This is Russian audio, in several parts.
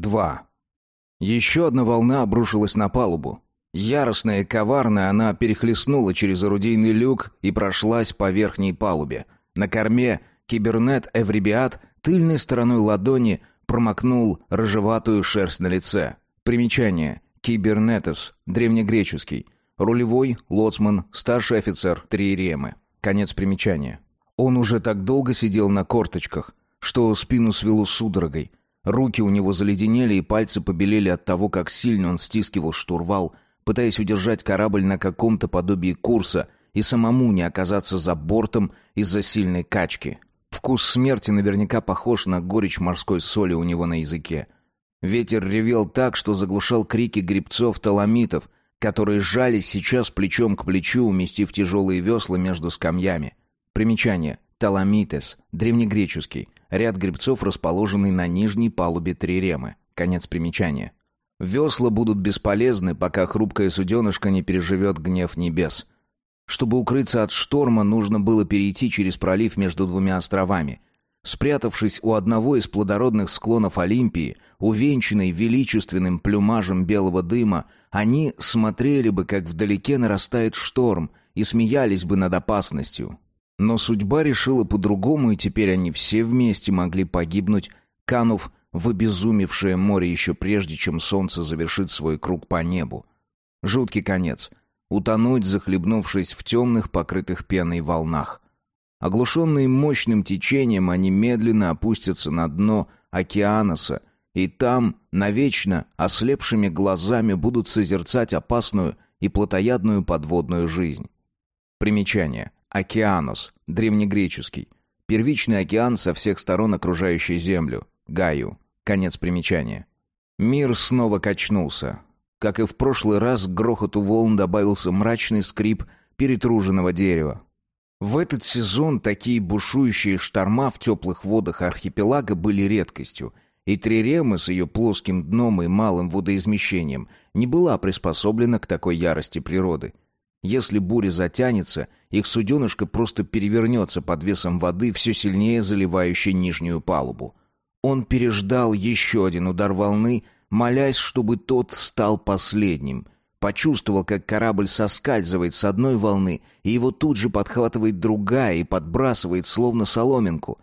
2. Еще одна волна обрушилась на палубу. Яростная и коварная она перехлестнула через орудийный люк и прошлась по верхней палубе. На корме кибернет Эврибиат тыльной стороной ладони промокнул рыжеватую шерсть на лице. Примечание. Кибернетес, древнегреческий. Рулевой, лоцман, старший офицер Триеремы. Конец примечания. Он уже так долго сидел на корточках, что спину свело судорогой. Руки у него заледенели и пальцы побелели от того, как сильно он стискивал штурвал, пытаясь удержать корабль на каком-то подобии курса и самому не оказаться за бортом из-за сильной качки. Вкус смерти наверняка похож на горечь морской соли у него на языке. Ветер ревел так, что заглушал крики гребцов-таламитов, которые сжались сейчас плечом к плечу, уместив тяжелые весла между скамьями. Примечание. Таламитес, древнегреческий. Ряд гребцов, расположенный на нижней палубе триремы. Конец примечания. Весла будут бесполезны, пока хрупкое суденышко не переживет гнев небес. Чтобы укрыться от шторма, нужно было перейти через пролив между двумя островами. Спрятавшись у одного из плодородных склонов Олимпии, увенчанной величественным плюмажем белого дыма, они смотрели бы, как вдалеке нарастает шторм, и смеялись бы над опасностью. Но судьба решила по-другому, и теперь они все вместе могли погибнуть, канув в обезумевшее море еще прежде, чем солнце завершит свой круг по небу. Жуткий конец. Утонуть, захлебнувшись в темных, покрытых пеной волнах. Оглушенные мощным течением, они медленно опустятся на дно океаноса, и там, навечно, ослепшими глазами будут созерцать опасную и плотоядную подводную жизнь. Примечание. Океанос, древнегреческий. Первичный океан со всех сторон окружающий Землю. Гаю. Конец примечания. Мир снова качнулся. Как и в прошлый раз, к грохоту волн добавился мрачный скрип перетруженного дерева. В этот сезон такие бушующие шторма в теплых водах архипелага были редкостью, и Трирема с ее плоским дном и малым водоизмещением не была приспособлена к такой ярости природы. Если буря затянется, их суденышко просто перевернется под весом воды, все сильнее заливающей нижнюю палубу. Он переждал еще один удар волны, молясь, чтобы тот стал последним. Почувствовал, как корабль соскальзывает с одной волны, и его тут же подхватывает другая и подбрасывает, словно соломинку.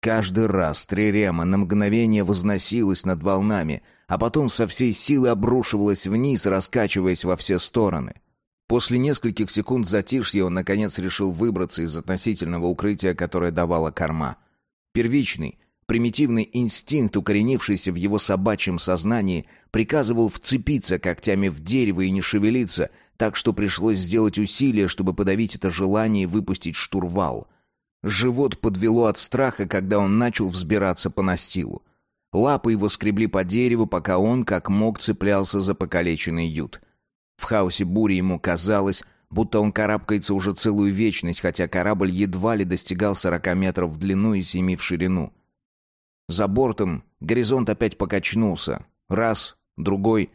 Каждый раз Трирема на мгновение возносилась над волнами, а потом со всей силы обрушивалась вниз, раскачиваясь во все стороны. После нескольких секунд затишья он, наконец, решил выбраться из относительного укрытия, которое давала корма. Первичный, Примитивный инстинкт, укоренившийся в его собачьем сознании, приказывал вцепиться когтями в дерево и не шевелиться, так что пришлось сделать усилие, чтобы подавить это желание и выпустить штурвал. Живот подвело от страха, когда он начал взбираться по настилу. Лапы его скребли по дереву, пока он, как мог, цеплялся за покалеченный ют. В хаосе бури ему казалось, будто он карабкается уже целую вечность, хотя корабль едва ли достигал сорока метров в длину и семи в ширину. За бортом горизонт опять покачнулся. Раз, другой.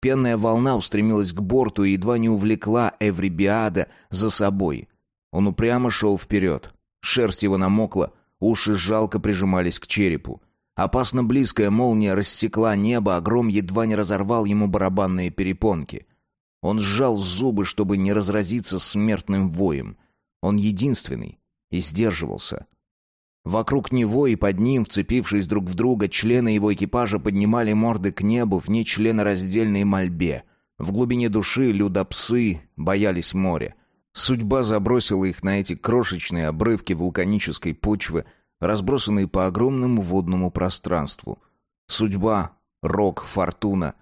Пенная волна устремилась к борту и едва не увлекла Эврибиада за собой. Он упрямо шел вперед. Шерсть его намокла, уши жалко прижимались к черепу. Опасно близкая молния рассекла небо, а гром едва не разорвал ему барабанные перепонки. Он сжал зубы, чтобы не разразиться смертным воем. Он единственный и сдерживался. Вокруг него и под ним, вцепившись друг в друга, члены его экипажа поднимали морды к небу в нечленораздельной мольбе. В глубине души людопсы боялись моря. Судьба забросила их на эти крошечные обрывки вулканической почвы, разбросанные по огромному водному пространству. Судьба, рок, фортуна.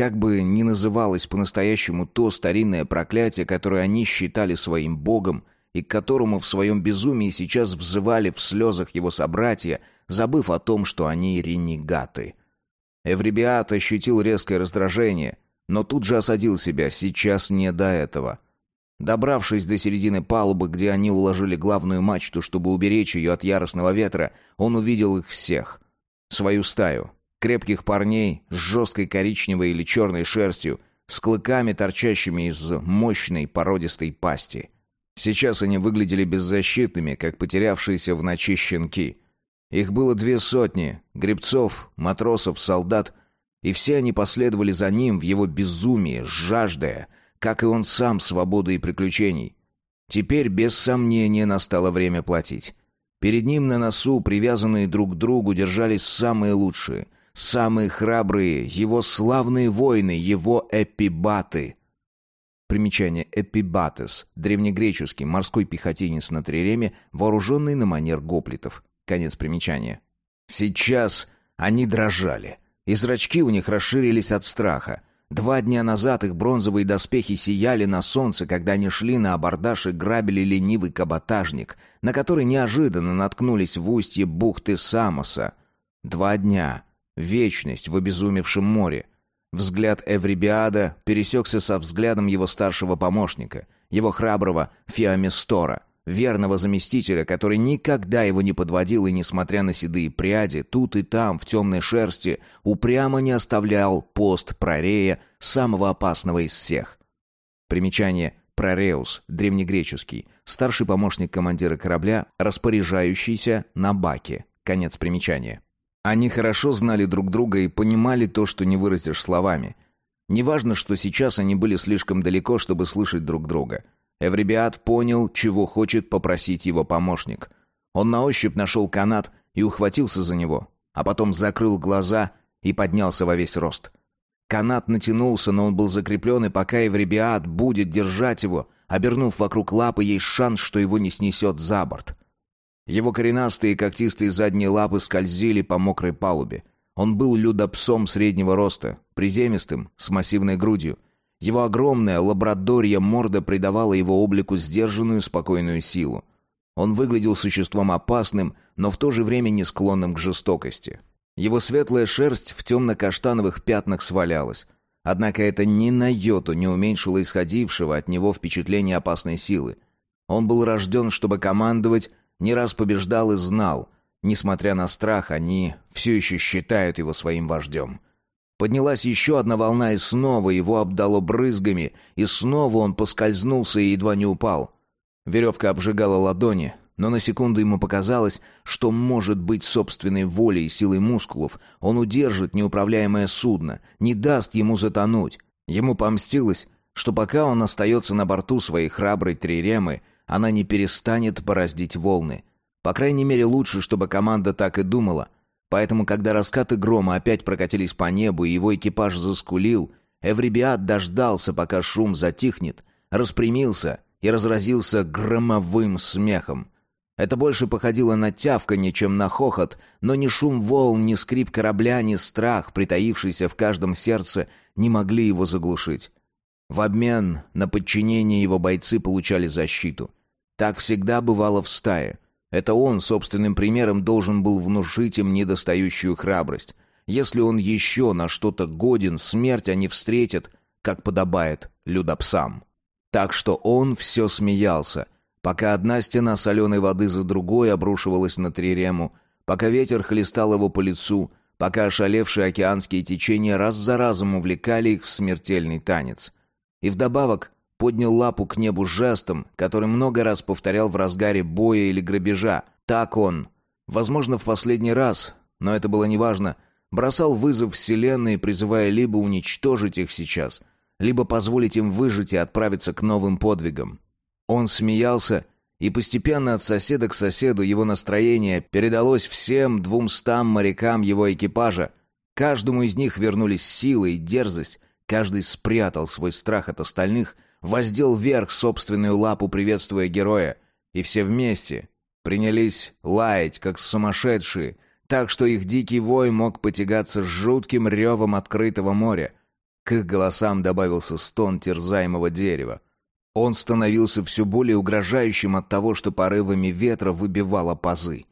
Как бы ни называлось по-настоящему то старинное проклятие, которое они считали своим богом — и к которому в своем безумии сейчас взывали в слезах его собратья, забыв о том, что они ренегаты. Эвребиат ощутил резкое раздражение, но тут же осадил себя, сейчас не до этого. Добравшись до середины палубы, где они уложили главную мачту, чтобы уберечь ее от яростного ветра, он увидел их всех. Свою стаю. Крепких парней с жесткой коричневой или черной шерстью, с клыками, торчащими из мощной породистой пасти — Сейчас они выглядели беззащитными, как потерявшиеся в ночи щенки. Их было две сотни — гребцов, матросов, солдат. И все они последовали за ним в его безумие, жаждая, как и он сам, свободы и приключений. Теперь, без сомнения, настало время платить. Перед ним на носу, привязанные друг к другу, держались самые лучшие, самые храбрые, его славные воины, его эпибаты. Примечание «эпибатес» — древнегреческий морской пехотинец на триреме, вооруженный на манер гоплитов. Конец примечания. Сейчас они дрожали, и зрачки у них расширились от страха. Два дня назад их бронзовые доспехи сияли на солнце, когда они шли на абордаж и грабили ленивый каботажник, на который неожиданно наткнулись в устье бухты Самоса. Два дня. Вечность в обезумевшем море. Взгляд Эврибиада пересекся со взглядом его старшего помощника, его храброго Фиамистора — верного заместителя, который никогда его не подводил и, несмотря на седые пряди, тут и там, в темной шерсти, упрямо не оставлял пост Прорея, самого опасного из всех. Примечание Прореус, древнегреческий, старший помощник командира корабля, распоряжающийся на баке. Конец примечания. Они хорошо знали друг друга и понимали то, что не выразишь словами. Неважно, что сейчас они были слишком далеко, чтобы слышать друг друга — Эвребиат понял, чего хочет попросить его помощник. Он на ощупь нашел канат и ухватился за него, а потом закрыл глаза и поднялся во весь рост. Канат натянулся, но он был закреплен, и пока Эвребиат будет держать его, обернув вокруг лапы, есть шанс, что его не снесет за борт. Его коренастые когтистые задние лапы скользили по мокрой палубе. Он был людопсом среднего роста, приземистым, с массивной грудью — его огромная лабрадорья морда придавала его облику сдержанную, спокойную силу. Он выглядел существом опасным, но в то же время не склонным к жестокости. Его светлая шерсть в темно-каштановых пятнах свалялась. Однако это ни на йоту не уменьшило исходившего от него впечатления опасной силы. Он был рожден, чтобы командовать, не раз побеждал и знал. Несмотря на страх, они все еще считают его своим вождем. Поднялась еще одна волна, и снова его обдало брызгами, и снова он поскользнулся и едва не упал. Веревка обжигала ладони, но на секунду ему показалось, что, может быть, собственной волей и силой мускулов он удержит неуправляемое судно, не даст ему затонуть. Ему помстилось, что пока он остается на борту своей храброй триремы, она не перестанет бороздить волны. По крайней мере, лучше, чтобы команда так и думала — Поэтому, когда раскаты грома опять прокатились по небу, и его экипаж заскулил, Эврибиат дождался, пока шум затихнет, распрямился и разразился громовым смехом. Это больше походило на тявканье, чем на хохот, но ни шум волн, ни скрип корабля, ни страх, притаившийся в каждом сердце, не могли его заглушить. В обмен на подчинение его бойцы получали защиту. Так всегда бывало в стае — это он собственным примером должен был внушить им недостающую храбрость. Если он еще на что-то годен, смерть они встретят, как подобает людопсам. Так что он все смеялся, пока одна стена соленой воды за другой обрушивалась на Трирему, пока ветер хлестал его по лицу, пока ошалевшие океанские течения раз за разом увлекали их в смертельный танец. И вдобавок поднял лапу к небу жестом, который много раз повторял в разгаре боя или грабежа. Так он, возможно, в последний раз, но это было неважно, бросал вызов Вселенной, призывая либо уничтожить их сейчас, либо позволить им выжить и отправиться к новым подвигам. Он смеялся, и постепенно от соседа к соседу его настроение передалось всем двумстам морякам его экипажа. Каждому из них вернулись сила и дерзость, каждый спрятал свой страх от остальных — воздел вверх собственную лапу, приветствуя героя, и все вместе принялись лаять, как сумасшедшие, так что их дикий вой мог потягаться с жутким ревом открытого моря. К их голосам добавился стон терзаемого дерева. Он становился все более угрожающим от того, что порывами ветра выбивало пазы.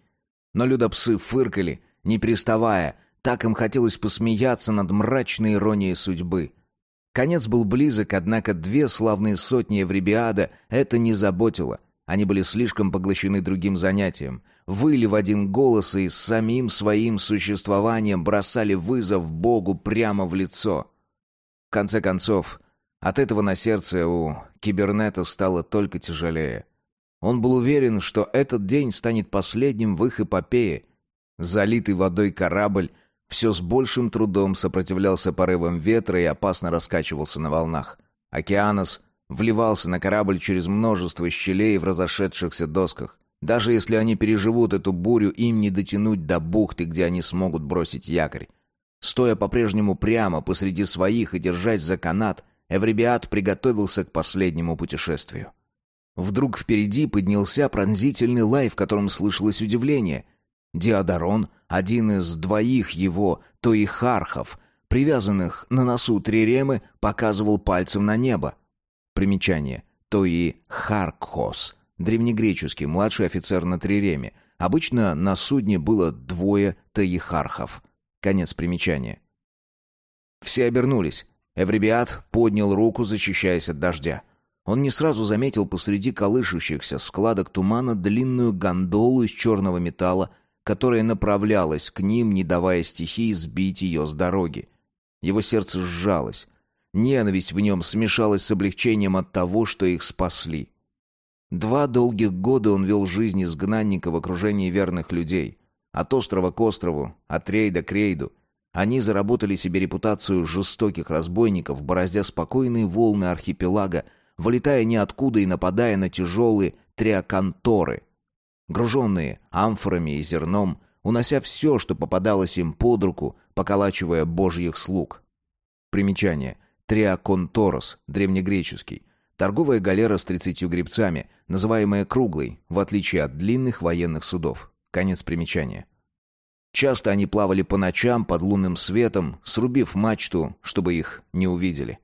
Но людопсы фыркали, не переставая, так им хотелось посмеяться над мрачной иронией судьбы. Конец был близок, однако две славные сотни Евребиада это не заботило. Они были слишком поглощены другим занятием. Выли в один голос и с самим своим существованием бросали вызов Богу прямо в лицо. В конце концов, от этого на сердце у кибернета стало только тяжелее. Он был уверен, что этот день станет последним в их эпопее. Залитый водой корабль все с большим трудом сопротивлялся порывам ветра и опасно раскачивался на волнах. Океанос вливался на корабль через множество щелей в разошедшихся досках. Даже если они переживут эту бурю, им не дотянуть до бухты, где они смогут бросить якорь. Стоя по-прежнему прямо посреди своих и держась за канат, Эвребиат приготовился к последнему путешествию. Вдруг впереди поднялся пронзительный лай, в котором слышалось удивление. Диодарон, один из двоих его, то привязанных на носу триремы, показывал пальцем на небо. Примечание. То древнегреческий младший офицер на триреме. Обычно на судне было двое таихархов. Конец примечания. Все обернулись. Эвребиат поднял руку, защищаясь от дождя. Он не сразу заметил посреди колышущихся складок тумана длинную гондолу из черного металла, которая направлялась к ним, не давая стихии сбить ее с дороги. Его сердце сжалось. Ненависть в нем смешалась с облегчением от того, что их спасли. Два долгих года он вел жизнь изгнанника в окружении верных людей. От острова к острову, от рейда к рейду. Они заработали себе репутацию жестоких разбойников, бороздя спокойные волны архипелага, вылетая ниоткуда и нападая на тяжелые триаконторы, груженные амфорами и зерном, унося все, что попадалось им под руку, поколачивая божьих слуг. Примечание. Триаконторос, древнегреческий. Торговая галера с тридцатью гребцами, называемая круглой, в отличие от длинных военных судов. Конец примечания. Часто они плавали по ночам под лунным светом, срубив мачту, чтобы их не увидели.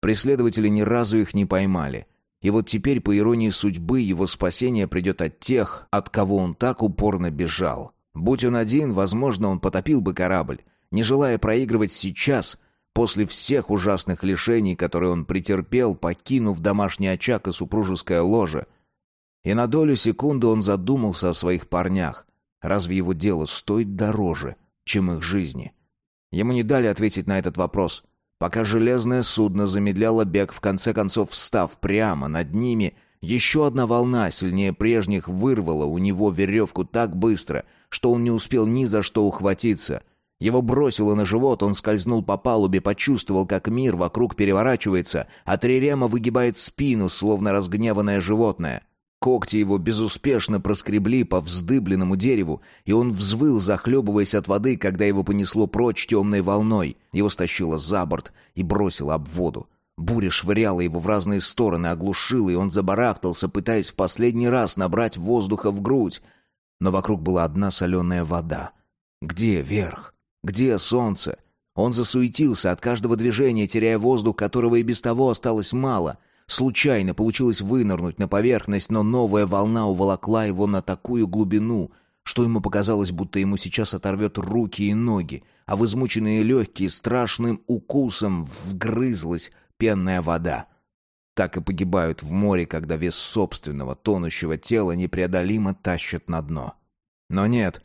Преследователи ни разу их не поймали. И вот теперь, по иронии судьбы, его спасение придет от тех, от кого он так упорно бежал. Будь он один, возможно, он потопил бы корабль, не желая проигрывать сейчас, после всех ужасных лишений, которые он претерпел, покинув домашний очаг и супружеское ложе. И на долю секунды он задумался о своих парнях. Разве его дело стоит дороже, чем их жизни? Ему не дали ответить на этот вопрос. Пока железное судно замедляло бег, в конце концов встав прямо над ними, еще одна волна, сильнее прежних, вырвала у него веревку так быстро, что он не успел ни за что ухватиться. Его бросило на живот, он скользнул по палубе, почувствовал, как мир вокруг переворачивается, а Трирема выгибает спину, словно разгневанное животное. Когти его безуспешно проскребли по вздыбленному дереву, и он взвыл, захлебываясь от воды, когда его понесло прочь темной волной. Его стащило за борт и бросило об воду. Буря швыряла его в разные стороны, оглушила, и он забарахтался, пытаясь в последний раз набрать воздуха в грудь. Но вокруг была одна соленая вода. Где верх? Где солнце? Он засуетился от каждого движения, теряя воздух, которого и без того осталось мало — Случайно получилось вынырнуть на поверхность, но новая волна уволокла его на такую глубину, что ему показалось, будто ему сейчас оторвет руки и ноги, а в измученные легкие страшным укусом вгрызлась пенная вода. Так и погибают в море, когда вес собственного тонущего тела непреодолимо тащат на дно. Но нет,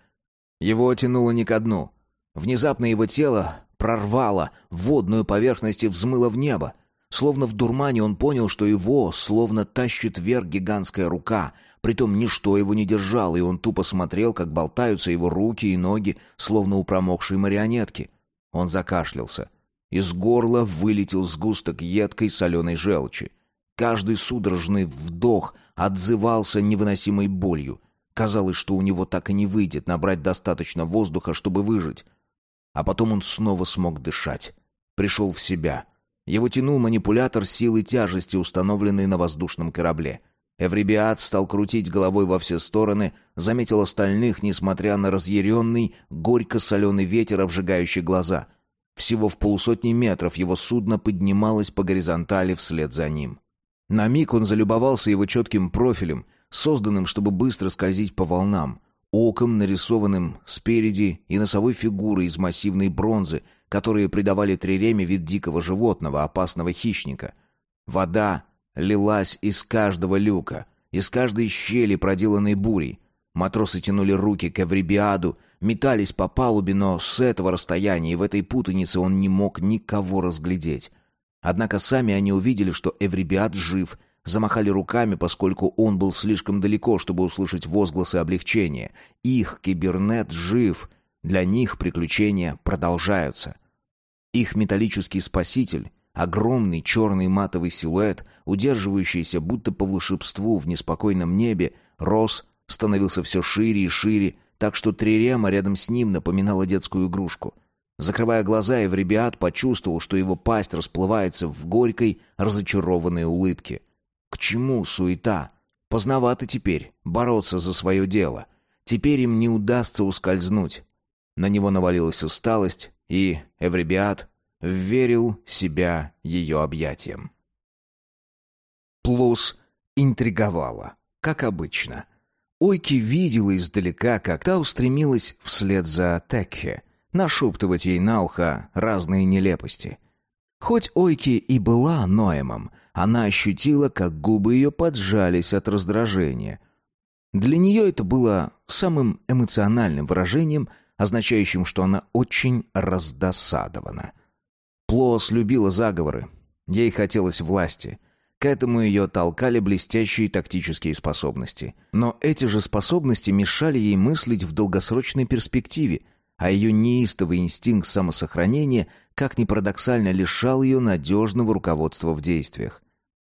его тянуло не ко дну. Внезапно его тело прорвало водную поверхность и взмыло в небо. Словно в дурмане он понял, что его словно тащит вверх гигантская рука. Притом ничто его не держало, и он тупо смотрел, как болтаются его руки и ноги, словно у промокшей марионетки. Он закашлялся. Из горла вылетел сгусток едкой соленой желчи. Каждый судорожный вдох отзывался невыносимой болью. Казалось, что у него так и не выйдет набрать достаточно воздуха, чтобы выжить. А потом он снова смог дышать. Пришел в себя — его тянул манипулятор силы тяжести, установленный на воздушном корабле. Эврибиат стал крутить головой во все стороны, заметил остальных, несмотря на разъяренный, горько-соленый ветер, обжигающий глаза. Всего в полусотни метров его судно поднималось по горизонтали вслед за ним. На миг он залюбовался его четким профилем, созданным, чтобы быстро скользить по волнам, оком, нарисованным спереди, и носовой фигурой из массивной бронзы, которые придавали триреме вид дикого животного, опасного хищника. Вода лилась из каждого люка, из каждой щели, проделанной бурей. Матросы тянули руки к Эврибиаду, метались по палубе, но с этого расстояния и в этой путанице он не мог никого разглядеть. Однако сами они увидели, что Эврибиад жив, замахали руками, поскольку он был слишком далеко, чтобы услышать возгласы облегчения. Их кибернет жив — Для них приключения продолжаются. Их металлический спаситель, огромный черный матовый силуэт, удерживающийся будто по волшебству в неспокойном небе, рос, становился все шире и шире, так что Трирема рядом с ним напоминала детскую игрушку. Закрывая глаза, Эвребиат почувствовал, что его пасть расплывается в горькой, разочарованной улыбке. К чему суета? Поздновато теперь бороться за свое дело. Теперь им не удастся ускользнуть. На него навалилась усталость, и Эвребиат верил себя ее объятиям. Плус интриговала, как обычно. Ойки видела издалека, как та устремилась вслед за Текхе, нашептывать ей на ухо разные нелепости. Хоть Ойки и была Ноемом, она ощутила, как губы ее поджались от раздражения. Для нее это было самым эмоциональным выражением – означающим, что она очень раздосадована. Плоос любила заговоры. Ей хотелось власти. К этому ее толкали блестящие тактические способности. Но эти же способности мешали ей мыслить в долгосрочной перспективе, а ее неистовый инстинкт самосохранения, как ни парадоксально, лишал ее надежного руководства в действиях.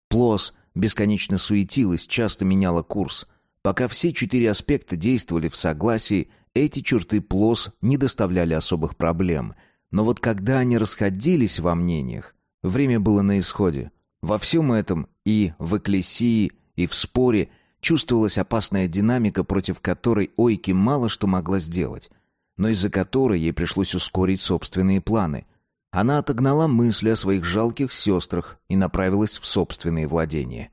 Плос бесконечно суетилась, часто меняла курс. Пока все четыре аспекта действовали в согласии, эти черты Плос не доставляли особых проблем. Но вот когда они расходились во мнениях, время было на исходе. Во всем этом и в экклесии, и в споре чувствовалась опасная динамика, против которой Ойки мало что могла сделать, но из-за которой ей пришлось ускорить собственные планы. Она отогнала мысли о своих жалких сестрах и направилась в собственные владения.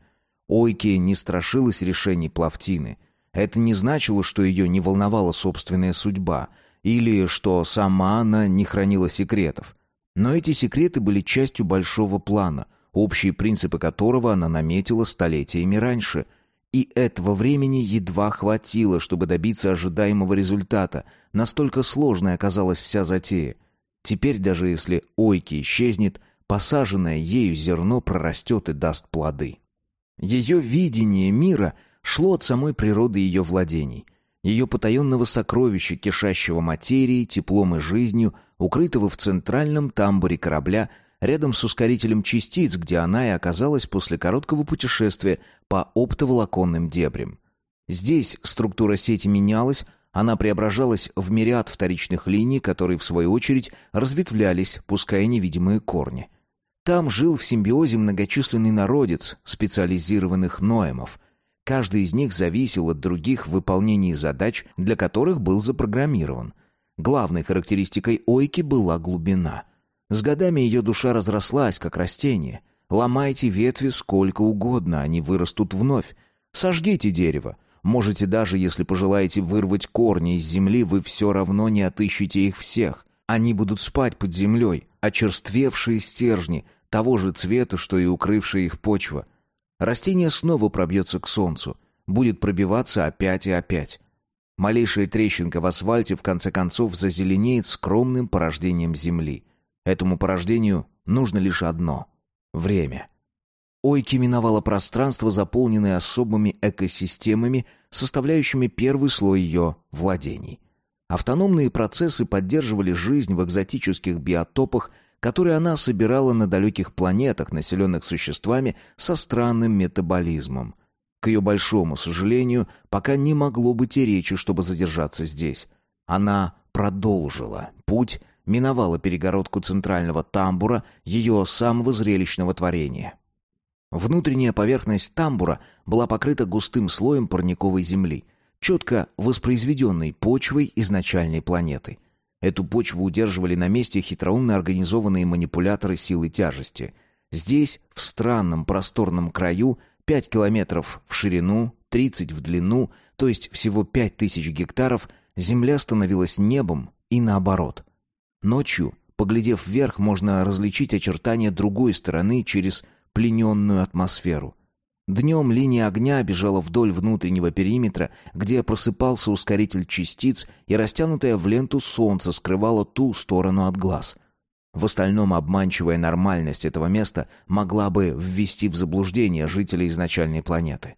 Ойки не страшилась решений Плавтины — это не значило, что ее не волновала собственная судьба, или что сама она не хранила секретов. Но эти секреты были частью большого плана, общие принципы которого она наметила столетиями раньше. И этого времени едва хватило, чтобы добиться ожидаемого результата. Настолько сложной оказалась вся затея. Теперь даже если ойки исчезнет, посаженное ею зерно прорастет и даст плоды. Ее видение мира — шло от самой природы ее владений, ее потаенного сокровища, кишащего материей, теплом и жизнью, укрытого в центральном тамбуре корабля, рядом с ускорителем частиц, где она и оказалась после короткого путешествия по оптоволоконным дебрям. Здесь структура сети менялась, она преображалась в мириад вторичных линий, которые, в свою очередь, разветвлялись, пуская невидимые корни. Там жил в симбиозе многочисленный народец специализированных ноемов, Каждый из них зависел от других в выполнении задач, для которых был запрограммирован. Главной характеристикой Ойки была глубина. С годами ее душа разрослась, как растение. Ломайте ветви сколько угодно, они вырастут вновь. Сожгите дерево. Можете даже, если пожелаете вырвать корни из земли, вы все равно не отыщете их всех. Они будут спать под землей, очерствевшие стержни, того же цвета, что и укрывшая их почва — Растение снова пробьется к солнцу, будет пробиваться опять и опять. Малейшая трещинка в асфальте в конце концов зазеленеет скромным порождением земли. Этому порождению нужно лишь одно — время. Ойки миновало пространство, заполненное особыми экосистемами, составляющими первый слой ее владений. Автономные процессы поддерживали жизнь в экзотических биотопах – которые она собирала на далеких планетах, населенных существами со странным метаболизмом. К ее большому сожалению, пока не могло быть и речи, чтобы задержаться здесь. Она продолжила путь, миновала перегородку центрального тамбура, ее самого зрелищного творения. Внутренняя поверхность тамбура была покрыта густым слоем парниковой земли, четко воспроизведенной почвой изначальной планеты. Эту почву удерживали на месте хитроумно организованные манипуляторы силы тяжести. Здесь, в странном просторном краю, 5 километров в ширину, 30 в длину, то есть всего 5000 гектаров, земля становилась небом и наоборот. Ночью, поглядев вверх, можно различить очертания другой стороны через плененную атмосферу – Днем линия огня бежала вдоль внутреннего периметра, где просыпался ускоритель частиц, и растянутая в ленту солнце скрывало ту сторону от глаз. В остальном обманчивая нормальность этого места могла бы ввести в заблуждение жителей изначальной планеты.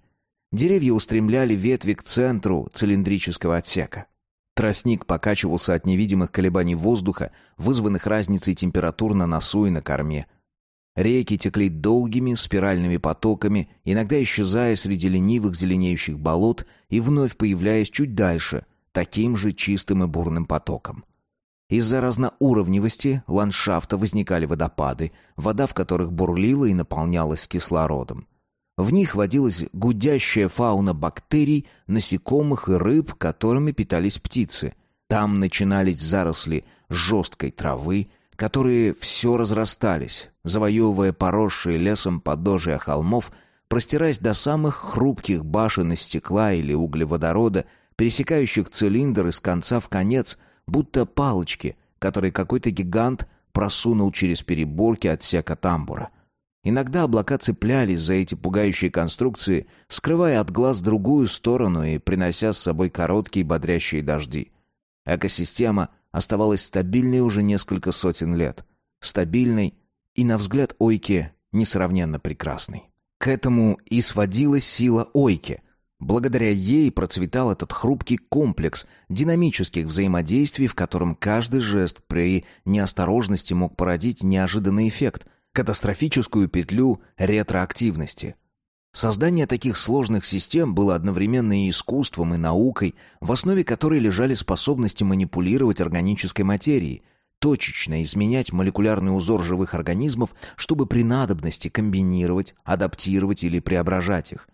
Деревья устремляли ветви к центру цилиндрического отсека. Тростник покачивался от невидимых колебаний воздуха, вызванных разницей температур на носу и на корме. Реки текли долгими спиральными потоками, иногда исчезая среди ленивых зеленеющих болот и вновь появляясь чуть дальше, таким же чистым и бурным потоком. Из-за разноуровневости ландшафта возникали водопады, вода в которых бурлила и наполнялась кислородом. В них водилась гудящая фауна бактерий, насекомых и рыб, которыми питались птицы. Там начинались заросли жесткой травы, которые все разрастались, завоевывая поросшие лесом подножия холмов, простираясь до самых хрупких башен из стекла или углеводорода, пересекающих цилиндр из конца в конец, будто палочки, которые какой-то гигант просунул через переборки отсека тамбура. Иногда облака цеплялись за эти пугающие конструкции, скрывая от глаз другую сторону и принося с собой короткие бодрящие дожди. Экосистема оставалась стабильной уже несколько сотен лет. Стабильной и, на взгляд Ойки, несравненно прекрасной. К этому и сводилась сила Ойки. Благодаря ей процветал этот хрупкий комплекс динамических взаимодействий, в котором каждый жест при неосторожности мог породить неожиданный эффект – катастрофическую петлю ретроактивности – Создание таких сложных систем было одновременно и искусством, и наукой, в основе которой лежали способности манипулировать органической материей, точечно изменять молекулярный узор живых организмов, чтобы при надобности комбинировать, адаптировать или преображать их.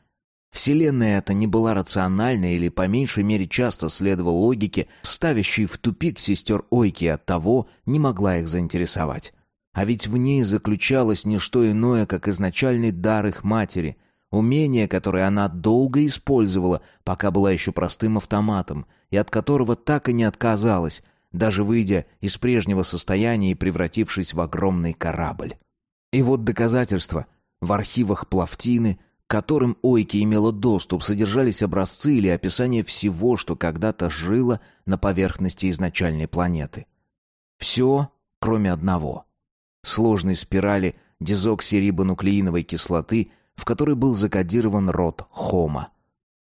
Вселенная эта не была рациональной или по меньшей мере часто следовала логике, ставящей в тупик сестер Ойки от того, не могла их заинтересовать. А ведь в ней заключалось не что иное, как изначальный дар их матери — Умение, которое она долго использовала, пока была еще простым автоматом, и от которого так и не отказалась, даже выйдя из прежнего состояния и превратившись в огромный корабль. И вот доказательства. В архивах Плавтины, к которым Ойки имела доступ, содержались образцы или описания всего, что когда-то жило на поверхности изначальной планеты. Все, кроме одного. Сложной спирали дезоксирибонуклеиновой кислоты – в которой был закодирован род Homo,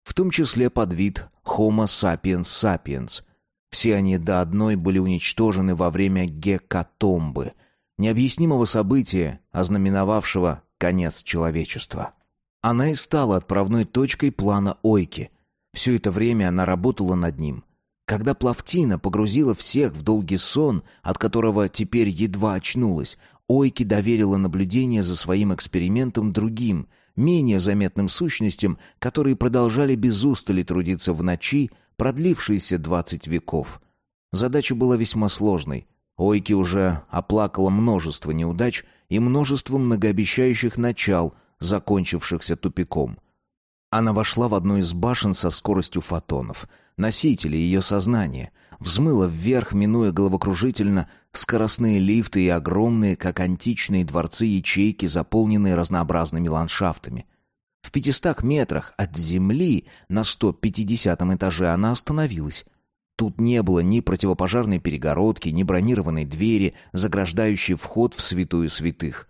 в том числе подвид Homo sapiens sapiens. Все они до одной были уничтожены во время гекатомбы, необъяснимого события, ознаменовавшего конец человечества. Она и стала отправной точкой плана Ойки. Все это время она работала над ним. Когда Плавтина погрузила всех в долгий сон, от которого теперь едва очнулась, Ойки доверила наблюдение за своим экспериментом другим, менее заметным сущностям, которые продолжали без устали трудиться в ночи, продлившиеся двадцать веков. Задача была весьма сложной. Ойки уже оплакала множество неудач и множество многообещающих начал, закончившихся тупиком. Она вошла в одну из башен со скоростью фотонов, носители ее сознания, взмыла вверх, минуя головокружительно скоростные лифты и огромные, как античные дворцы, ячейки, заполненные разнообразными ландшафтами. В пятистах метрах от земли на 150 этаже она остановилась. Тут не было ни противопожарной перегородки, ни бронированной двери, заграждающей вход в святую святых.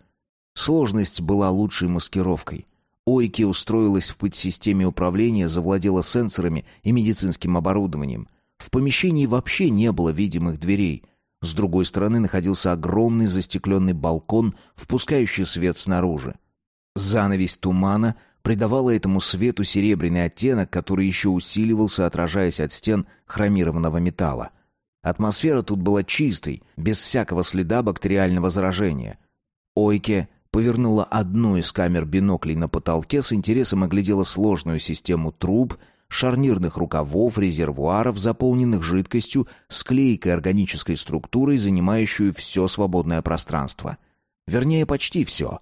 Сложность была лучшей маскировкой. Ойки устроилась в подсистеме управления, завладела сенсорами и медицинским оборудованием. В помещении вообще не было видимых дверей. С другой стороны находился огромный застекленный балкон, впускающий свет снаружи. Занавесь тумана придавала этому свету серебряный оттенок, который еще усиливался, отражаясь от стен хромированного металла. Атмосфера тут была чистой, без всякого следа бактериального заражения. Ойке повернула одну из камер биноклей на потолке, с интересом оглядела сложную систему труб, шарнирных рукавов, резервуаров, заполненных жидкостью, склейкой органической структурой, занимающую все свободное пространство. Вернее, почти все.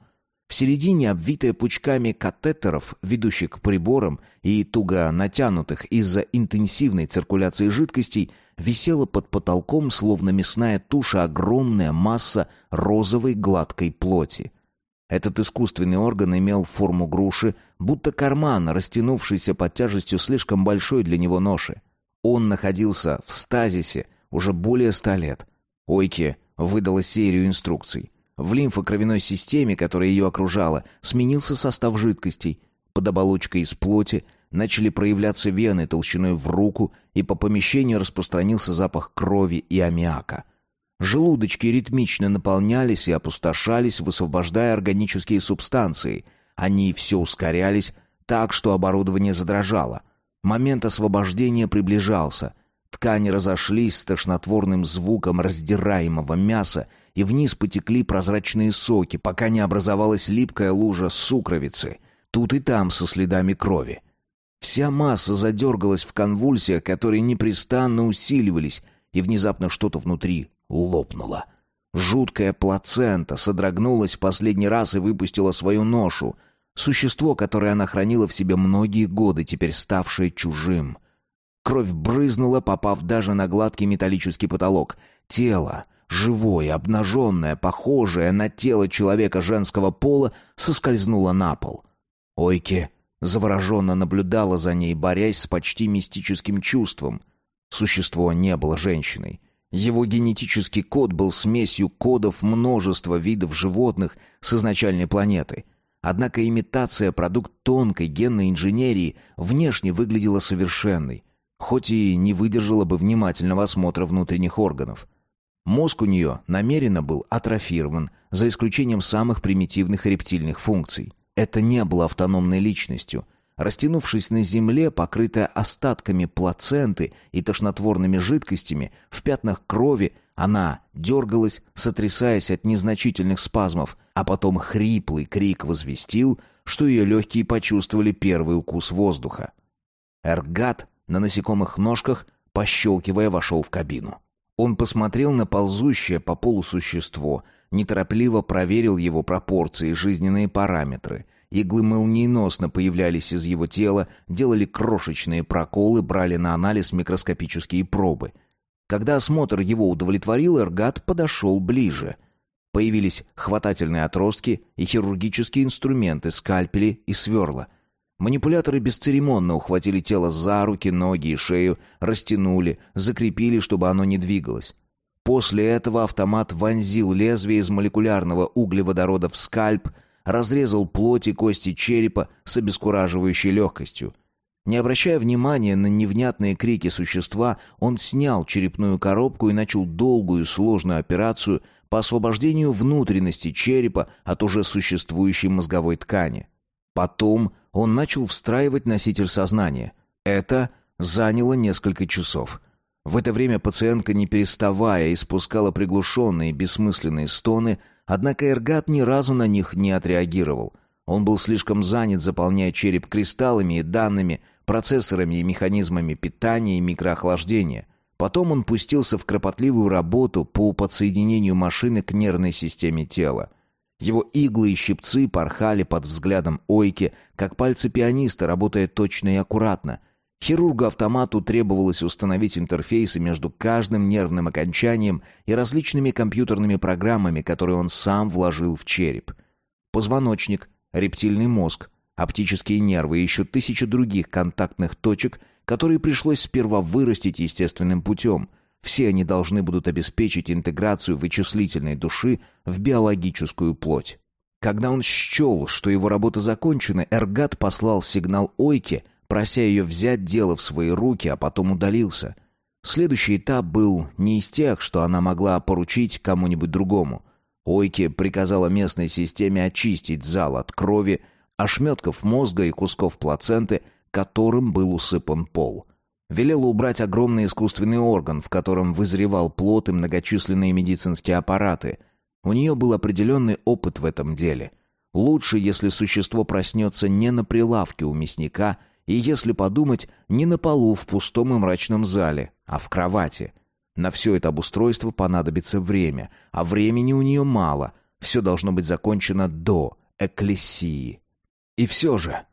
В середине, обвитая пучками катетеров, ведущих к приборам и туго натянутых из-за интенсивной циркуляции жидкостей, висела под потолком, словно мясная туша, огромная масса розовой гладкой плоти. Этот искусственный орган имел форму груши, будто карман, растянувшийся под тяжестью слишком большой для него ноши. Он находился в стазисе уже более ста лет. Ойке выдала серию инструкций. В лимфокровяной системе, которая ее окружала, сменился состав жидкостей. Под оболочкой из плоти начали проявляться вены толщиной в руку, и по помещению распространился запах крови и аммиака. Желудочки ритмично наполнялись и опустошались, высвобождая органические субстанции. Они все ускорялись, так что оборудование задрожало. Момент освобождения приближался. Ткани разошлись с тошнотворным звуком раздираемого мяса, и вниз потекли прозрачные соки, пока не образовалась липкая лужа сукровицы. Тут и там со следами крови. Вся масса задергалась в конвульсиях, которые непрестанно усиливались, и внезапно что-то внутри лопнуло. Жуткая плацента содрогнулась в последний раз и выпустила свою ношу. Существо, которое она хранила в себе многие годы, теперь ставшее чужим. Кровь брызнула, попав даже на гладкий металлический потолок. Тело, живое, обнаженное, похожее на тело человека женского пола, соскользнуло на пол. Ойке завороженно наблюдала за ней, борясь с почти мистическим чувством. Существо не было женщиной. Его генетический код был смесью кодов множества видов животных с изначальной планеты. Однако имитация продукт тонкой генной инженерии внешне выглядела совершенной, хоть и не выдержала бы внимательного осмотра внутренних органов. Мозг у нее намеренно был атрофирован, за исключением самых примитивных рептильных функций. Это не было автономной личностью. Растянувшись на земле, покрытая остатками плаценты и тошнотворными жидкостями, в пятнах крови, она дергалась, сотрясаясь от незначительных спазмов, а потом хриплый крик возвестил, что ее легкие почувствовали первый укус воздуха. Эргат на насекомых ножках, пощелкивая, вошел в кабину. Он посмотрел на ползущее по полу существо, неторопливо проверил его пропорции и жизненные параметры. Иглы молниеносно появлялись из его тела, делали крошечные проколы, брали на анализ микроскопические пробы. Когда осмотр его удовлетворил, Эргат подошел ближе. Появились хватательные отростки и хирургические инструменты, скальпели и сверла. Манипуляторы бесцеремонно ухватили тело за руки, ноги и шею, растянули, закрепили, чтобы оно не двигалось. После этого автомат вонзил лезвие из молекулярного углеводорода в скальп, разрезал плоть и кости черепа с обескураживающей легкостью. Не обращая внимания на невнятные крики существа, он снял черепную коробку и начал долгую сложную операцию по освобождению внутренности черепа от уже существующей мозговой ткани. Потом он начал встраивать носитель сознания. Это заняло несколько часов. В это время пациентка, не переставая, испускала приглушенные, бессмысленные стоны, однако Эргат ни разу на них не отреагировал. Он был слишком занят, заполняя череп кристаллами и данными, процессорами и механизмами питания и микроохлаждения. Потом он пустился в кропотливую работу по подсоединению машины к нервной системе тела. Его иглы и щипцы порхали под взглядом Ойки, как пальцы пианиста, работая точно и аккуратно. Хирургу-автомату требовалось установить интерфейсы между каждым нервным окончанием и различными компьютерными программами, которые он сам вложил в череп. Позвоночник, рептильный мозг, оптические нервы и еще тысячи других контактных точек, которые пришлось сперва вырастить естественным путем – все они должны будут обеспечить интеграцию вычислительной души в биологическую плоть. Когда он счел, что его работа закончена, Эргат послал сигнал Ойке, прося ее взять дело в свои руки, а потом удалился. Следующий этап был не из тех, что она могла поручить кому-нибудь другому. Ойке приказала местной системе очистить зал от крови, ошметков мозга и кусков плаценты, которым был усыпан пол. Велела убрать огромный искусственный орган, в котором вызревал плод и многочисленные медицинские аппараты. У нее был определенный опыт в этом деле. Лучше, если существо проснется не на прилавке у мясника, и, если подумать, не на полу в пустом и мрачном зале, а в кровати. На все это обустройство понадобится время, а времени у нее мало. Все должно быть закончено до эклесии. И все же...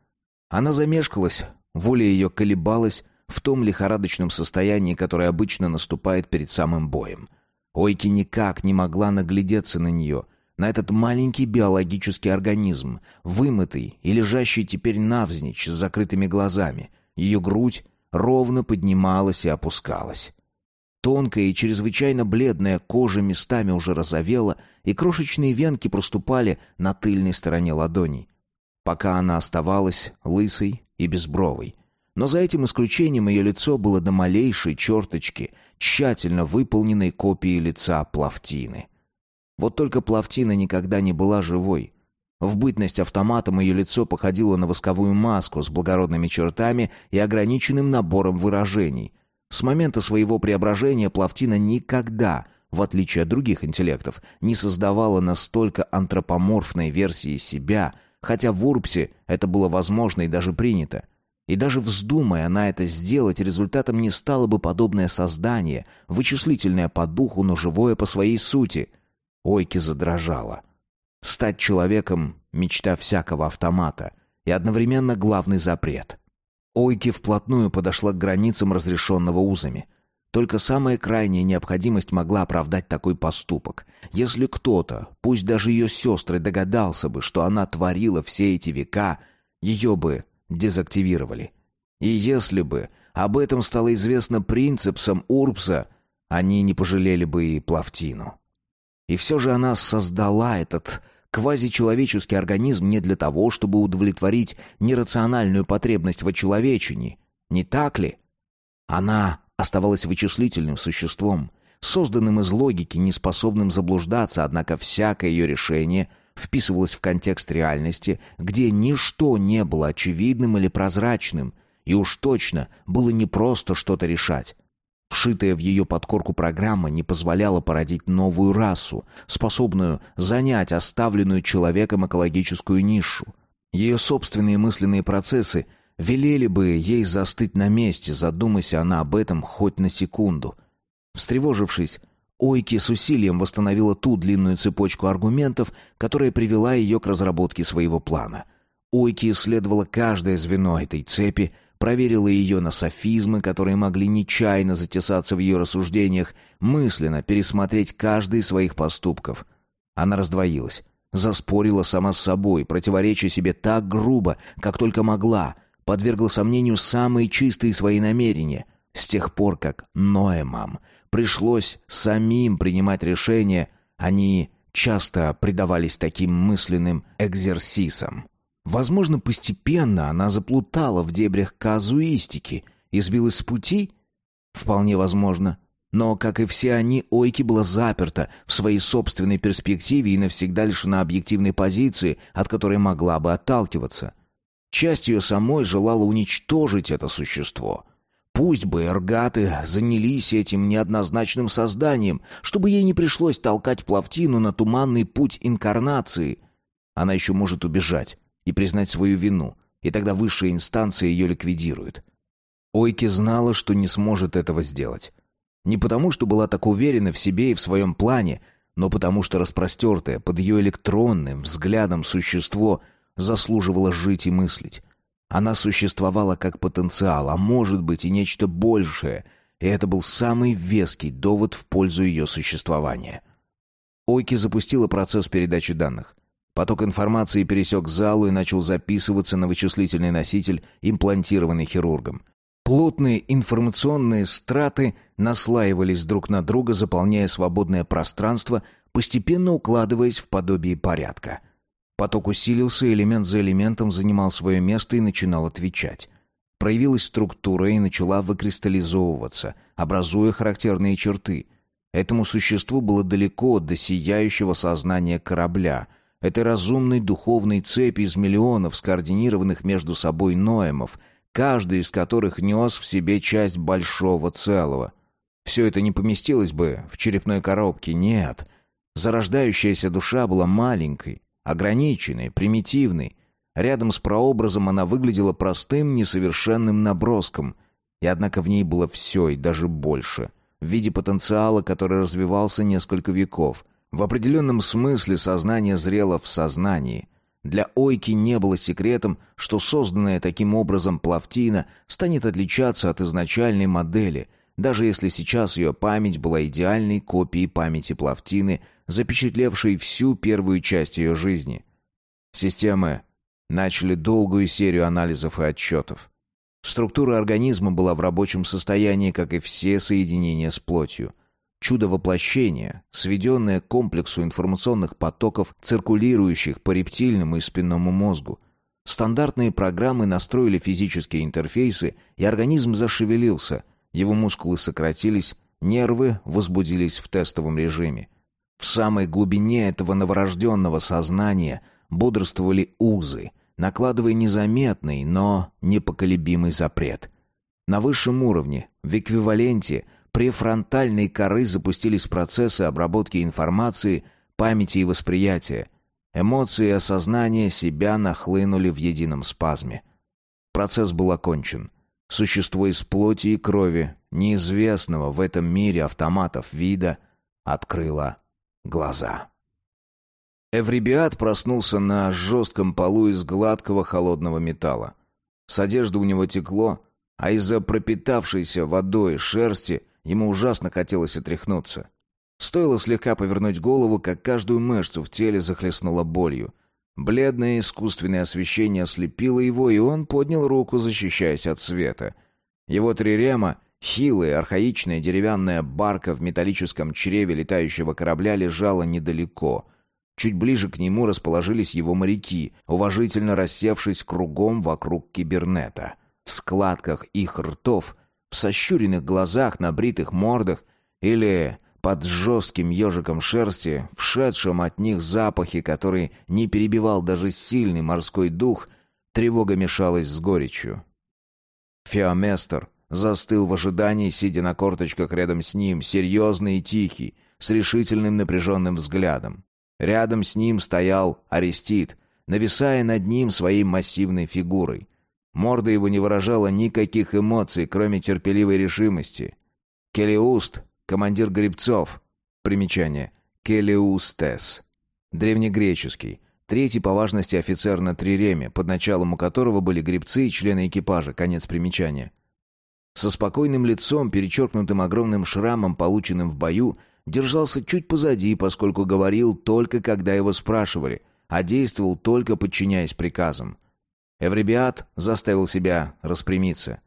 Она замешкалась, воля ее колебалась, в том лихорадочном состоянии, которое обычно наступает перед самым боем. Ойки никак не могла наглядеться на нее, на этот маленький биологический организм, вымытый и лежащий теперь навзничь с закрытыми глазами. Ее грудь ровно поднималась и опускалась. Тонкая и чрезвычайно бледная кожа местами уже розовела, и крошечные венки проступали на тыльной стороне ладоней. Пока она оставалась лысой и безбровой — Но за этим исключением ее лицо было до малейшей черточки, тщательно выполненной копией лица Плавтины. Вот только Плавтина никогда не была живой. В бытность автоматом ее лицо походило на восковую маску с благородными чертами и ограниченным набором выражений. С момента своего преображения Плавтина никогда, в отличие от других интеллектов, не создавала настолько антропоморфной версии себя, хотя в Урбсе это было возможно и даже принято. И даже вздумая она это сделать, результатом не стало бы подобное создание, вычислительное по духу, но живое по своей сути. Ойки задрожала. Стать человеком — мечта всякого автомата и одновременно главный запрет. Ойки вплотную подошла к границам, разрешенного узами. Только самая крайняя необходимость могла оправдать такой поступок. Если кто-то, пусть даже ее сестры, догадался бы, что она творила все эти века, ее бы дезактивировали. И если бы об этом стало известно принципсам Урбса, они не пожалели бы и Плавтину. И все же она создала этот Квазичеловеческий организм не для того, чтобы удовлетворить нерациональную потребность в очеловечении. Не так ли? Она оставалась вычислительным существом, созданным из логики, неспособным заблуждаться, однако всякое ее решение вписывалось в контекст реальности, где ничто не было очевидным или прозрачным, и уж точно было не просто что-то решать. Вшитая в ее подкорку программа не позволяла породить новую расу, способную занять оставленную человеком экологическую нишу. Ее собственные мысленные процессы велели бы ей застыть на месте, задумайся она об этом хоть на секунду. Встревожившись, Ойки с усилием восстановила ту длинную цепочку аргументов, которая привела ее к разработке своего плана. Ойки исследовала каждое звено этой цепи, проверила ее на софизмы, которые могли нечаянно затесаться в ее рассуждениях, мысленно пересмотреть каждый из своих поступков. Она раздвоилась, заспорила сама с собой, противореча себе так грубо, как только могла, подвергла сомнению самые чистые свои намерения. С тех пор, как Ноэмам пришлось самим принимать решения, они часто предавались таким мысленным экзерсисам. Возможно, постепенно она заплутала в дебрях казуистики и сбилась с пути? Вполне возможно. Но, как и все они, Ойки была заперта в своей собственной перспективе и навсегда лишена объективной позиции, от которой могла бы отталкиваться. Часть ее самой желала уничтожить это существо. Пусть бы эргаты занялись этим неоднозначным созданием, чтобы ей не пришлось толкать плавтину на туманный путь инкарнации. Она еще может убежать и признать свою вину, и тогда высшая инстанция ее ликвидирует. Ойки знала, что не сможет этого сделать. Не потому, что была так уверена в себе и в своем плане, но потому что распростертое под ее электронным взглядом существо заслуживало жить и мыслить. Она существовала как потенциал, а может быть и нечто большее, и это был самый веский довод в пользу ее существования. Ойки запустила процесс передачи данных. Поток информации пересек залу и начал записываться на вычислительный носитель, имплантированный хирургом. Плотные информационные страты наслаивались друг на друга, заполняя свободное пространство, постепенно укладываясь в подобие порядка. Поток усилился, элемент за элементом занимал свое место и начинал отвечать. Проявилась структура и начала выкристаллизовываться, образуя характерные черты. Этому существу было далеко до сияющего сознания корабля — этой разумной духовной цепи из миллионов скоординированных между собой ноемов, каждый из которых нес в себе часть большого целого. Все это не поместилось бы в черепной коробке, нет. Зарождающаяся душа была маленькой, ограниченной, примитивной. Рядом с прообразом она выглядела простым, несовершенным наброском. И однако в ней было все и даже больше. В виде потенциала, который развивался несколько веков — в определенном смысле сознание зрело в сознании. Для Ойки не было секретом, что созданная таким образом плавтина станет отличаться от изначальной модели, даже если сейчас ее память была идеальной копией памяти плавтины, запечатлевшей всю первую часть ее жизни. Системы начали долгую серию анализов и отчетов. Структура организма была в рабочем состоянии, как и все соединения с плотью – чудо воплощения, сведенное к комплексу информационных потоков, циркулирующих по рептильному и спинному мозгу. Стандартные программы настроили физические интерфейсы, и организм зашевелился. Его мускулы сократились, нервы возбудились в тестовом режиме. В самой глубине этого новорожденного сознания бодрствовали узы, накладывая незаметный, но непоколебимый запрет. На высшем уровне, в эквиваленте префронтальной коры запустились процессы обработки информации, памяти и восприятия. Эмоции и осознание себя нахлынули в едином спазме. Процесс был окончен. Существо из плоти и крови, неизвестного в этом мире автоматов вида, открыло глаза. Эврибиат проснулся на жестком полу из гладкого холодного металла. С одежды у него текло, а из-за пропитавшейся водой шерсти ему ужасно хотелось отряхнуться. Стоило слегка повернуть голову, как каждую мышцу в теле захлестнуло болью. Бледное искусственное освещение ослепило его, и он поднял руку, защищаясь от света. Его трирема, хилая, архаичная деревянная барка в металлическом чреве летающего корабля лежала недалеко. Чуть ближе к нему расположились его моряки, уважительно рассевшись кругом вокруг кибернета. В складках их ртов, в сощуренных глазах, на бритых мордах или под жестким ежиком шерсти, вшедшим от них запахи, которые не перебивал даже сильный морской дух, тревога мешалась с горечью. Феоместер застыл в ожидании, сидя на корточках рядом с ним, серьезный и тихий, с решительным напряженным взглядом. Рядом с ним стоял Арестит, нависая над ним своей массивной фигурой. Морда его не выражала никаких эмоций, кроме терпеливой решимости. Келиуст командир гребцов. Примечание. Келеустес. Древнегреческий. Третий по важности офицер на триреме, под началом у которого были гребцы и члены экипажа. Конец примечания. Со спокойным лицом, перечеркнутым огромным шрамом, полученным в бою, держался чуть позади, поскольку говорил только когда его спрашивали, а действовал только подчиняясь приказам. Эвребиат заставил себя распрямиться.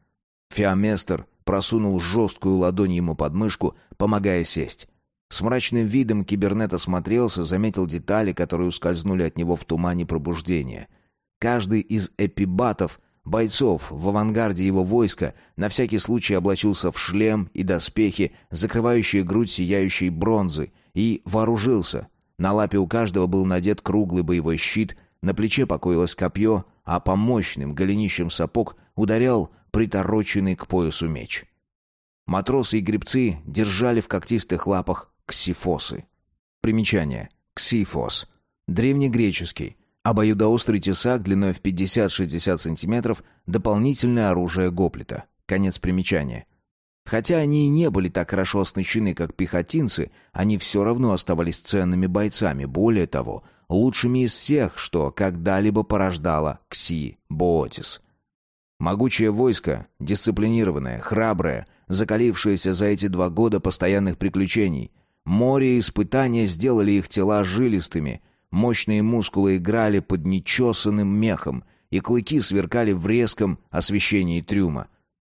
Феоместер просунул жесткую ладонь ему под мышку, помогая сесть. С мрачным видом кибернет осмотрелся, заметил детали, которые ускользнули от него в тумане пробуждения. Каждый из эпибатов, бойцов в авангарде его войска, на всякий случай облачился в шлем и доспехи, закрывающие грудь сияющей бронзы, и вооружился. На лапе у каждого был надет круглый боевой щит, на плече покоилось копье, а по мощным голенищам сапог ударял притороченный к поясу меч. Матросы и гребцы держали в когтистых лапах ксифосы. Примечание. Ксифос. Древнегреческий. Обоюдоострый тесак длиной в 50-60 см, дополнительное оружие гоплита. Конец примечания. Хотя они и не были так хорошо оснащены, как пехотинцы, они все равно оставались ценными бойцами, более того, лучшими из всех, что когда-либо порождало Кси-Боотис. Могучее войско, дисциплинированное, храброе, закалившееся за эти два года постоянных приключений. Море и испытания сделали их тела жилистыми, мощные мускулы играли под нечесанным мехом, и клыки сверкали в резком освещении трюма.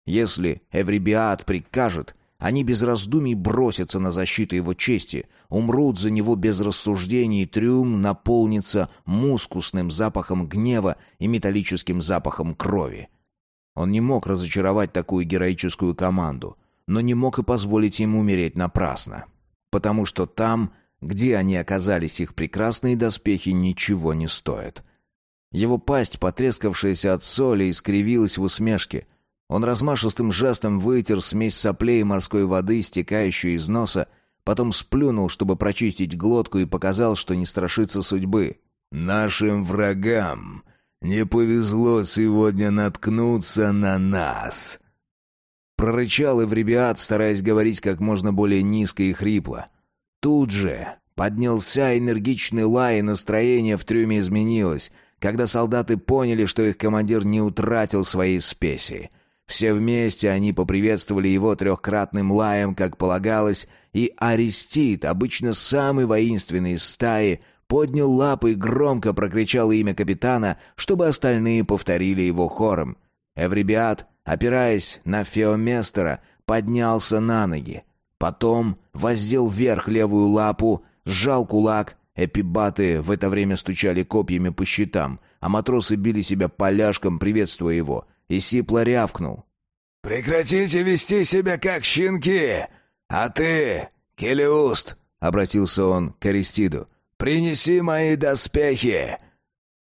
Если Эврибиат прикажет, они без раздумий бросятся на защиту его чести, умрут за него без рассуждений, трюм наполнится мускусным запахом гнева и металлическим запахом крови. Он не мог разочаровать такую героическую команду, но не мог и позволить им умереть напрасно. Потому что там, где они оказались, их прекрасные доспехи ничего не стоят. Его пасть, потрескавшаяся от соли, искривилась в усмешке. Он размашистым жестом вытер смесь соплей и морской воды, стекающую из носа, потом сплюнул, чтобы прочистить глотку, и показал, что не страшится судьбы. «Нашим врагам не повезло сегодня наткнуться на нас!» Прорычал Эвребиат, стараясь говорить как можно более низко и хрипло. Тут же поднялся энергичный лай, и настроение в трюме изменилось, когда солдаты поняли, что их командир не утратил своей спеси. Все вместе они поприветствовали его трехкратным лаем, как полагалось, и Арестит, обычно самый воинственный из стаи, поднял лапы и громко прокричал имя капитана, чтобы остальные повторили его хором. Эвребиат, опираясь на Феоместера, поднялся на ноги. Потом воздел вверх левую лапу, сжал кулак Эпибаты в это время стучали копьями по щитам, а матросы били себя поляшком, приветствуя его, и сипло рявкнул. «Прекратите вести себя как щенки! А ты, Келиуст!» — обратился он к Аристиду. «Принеси мои доспехи!»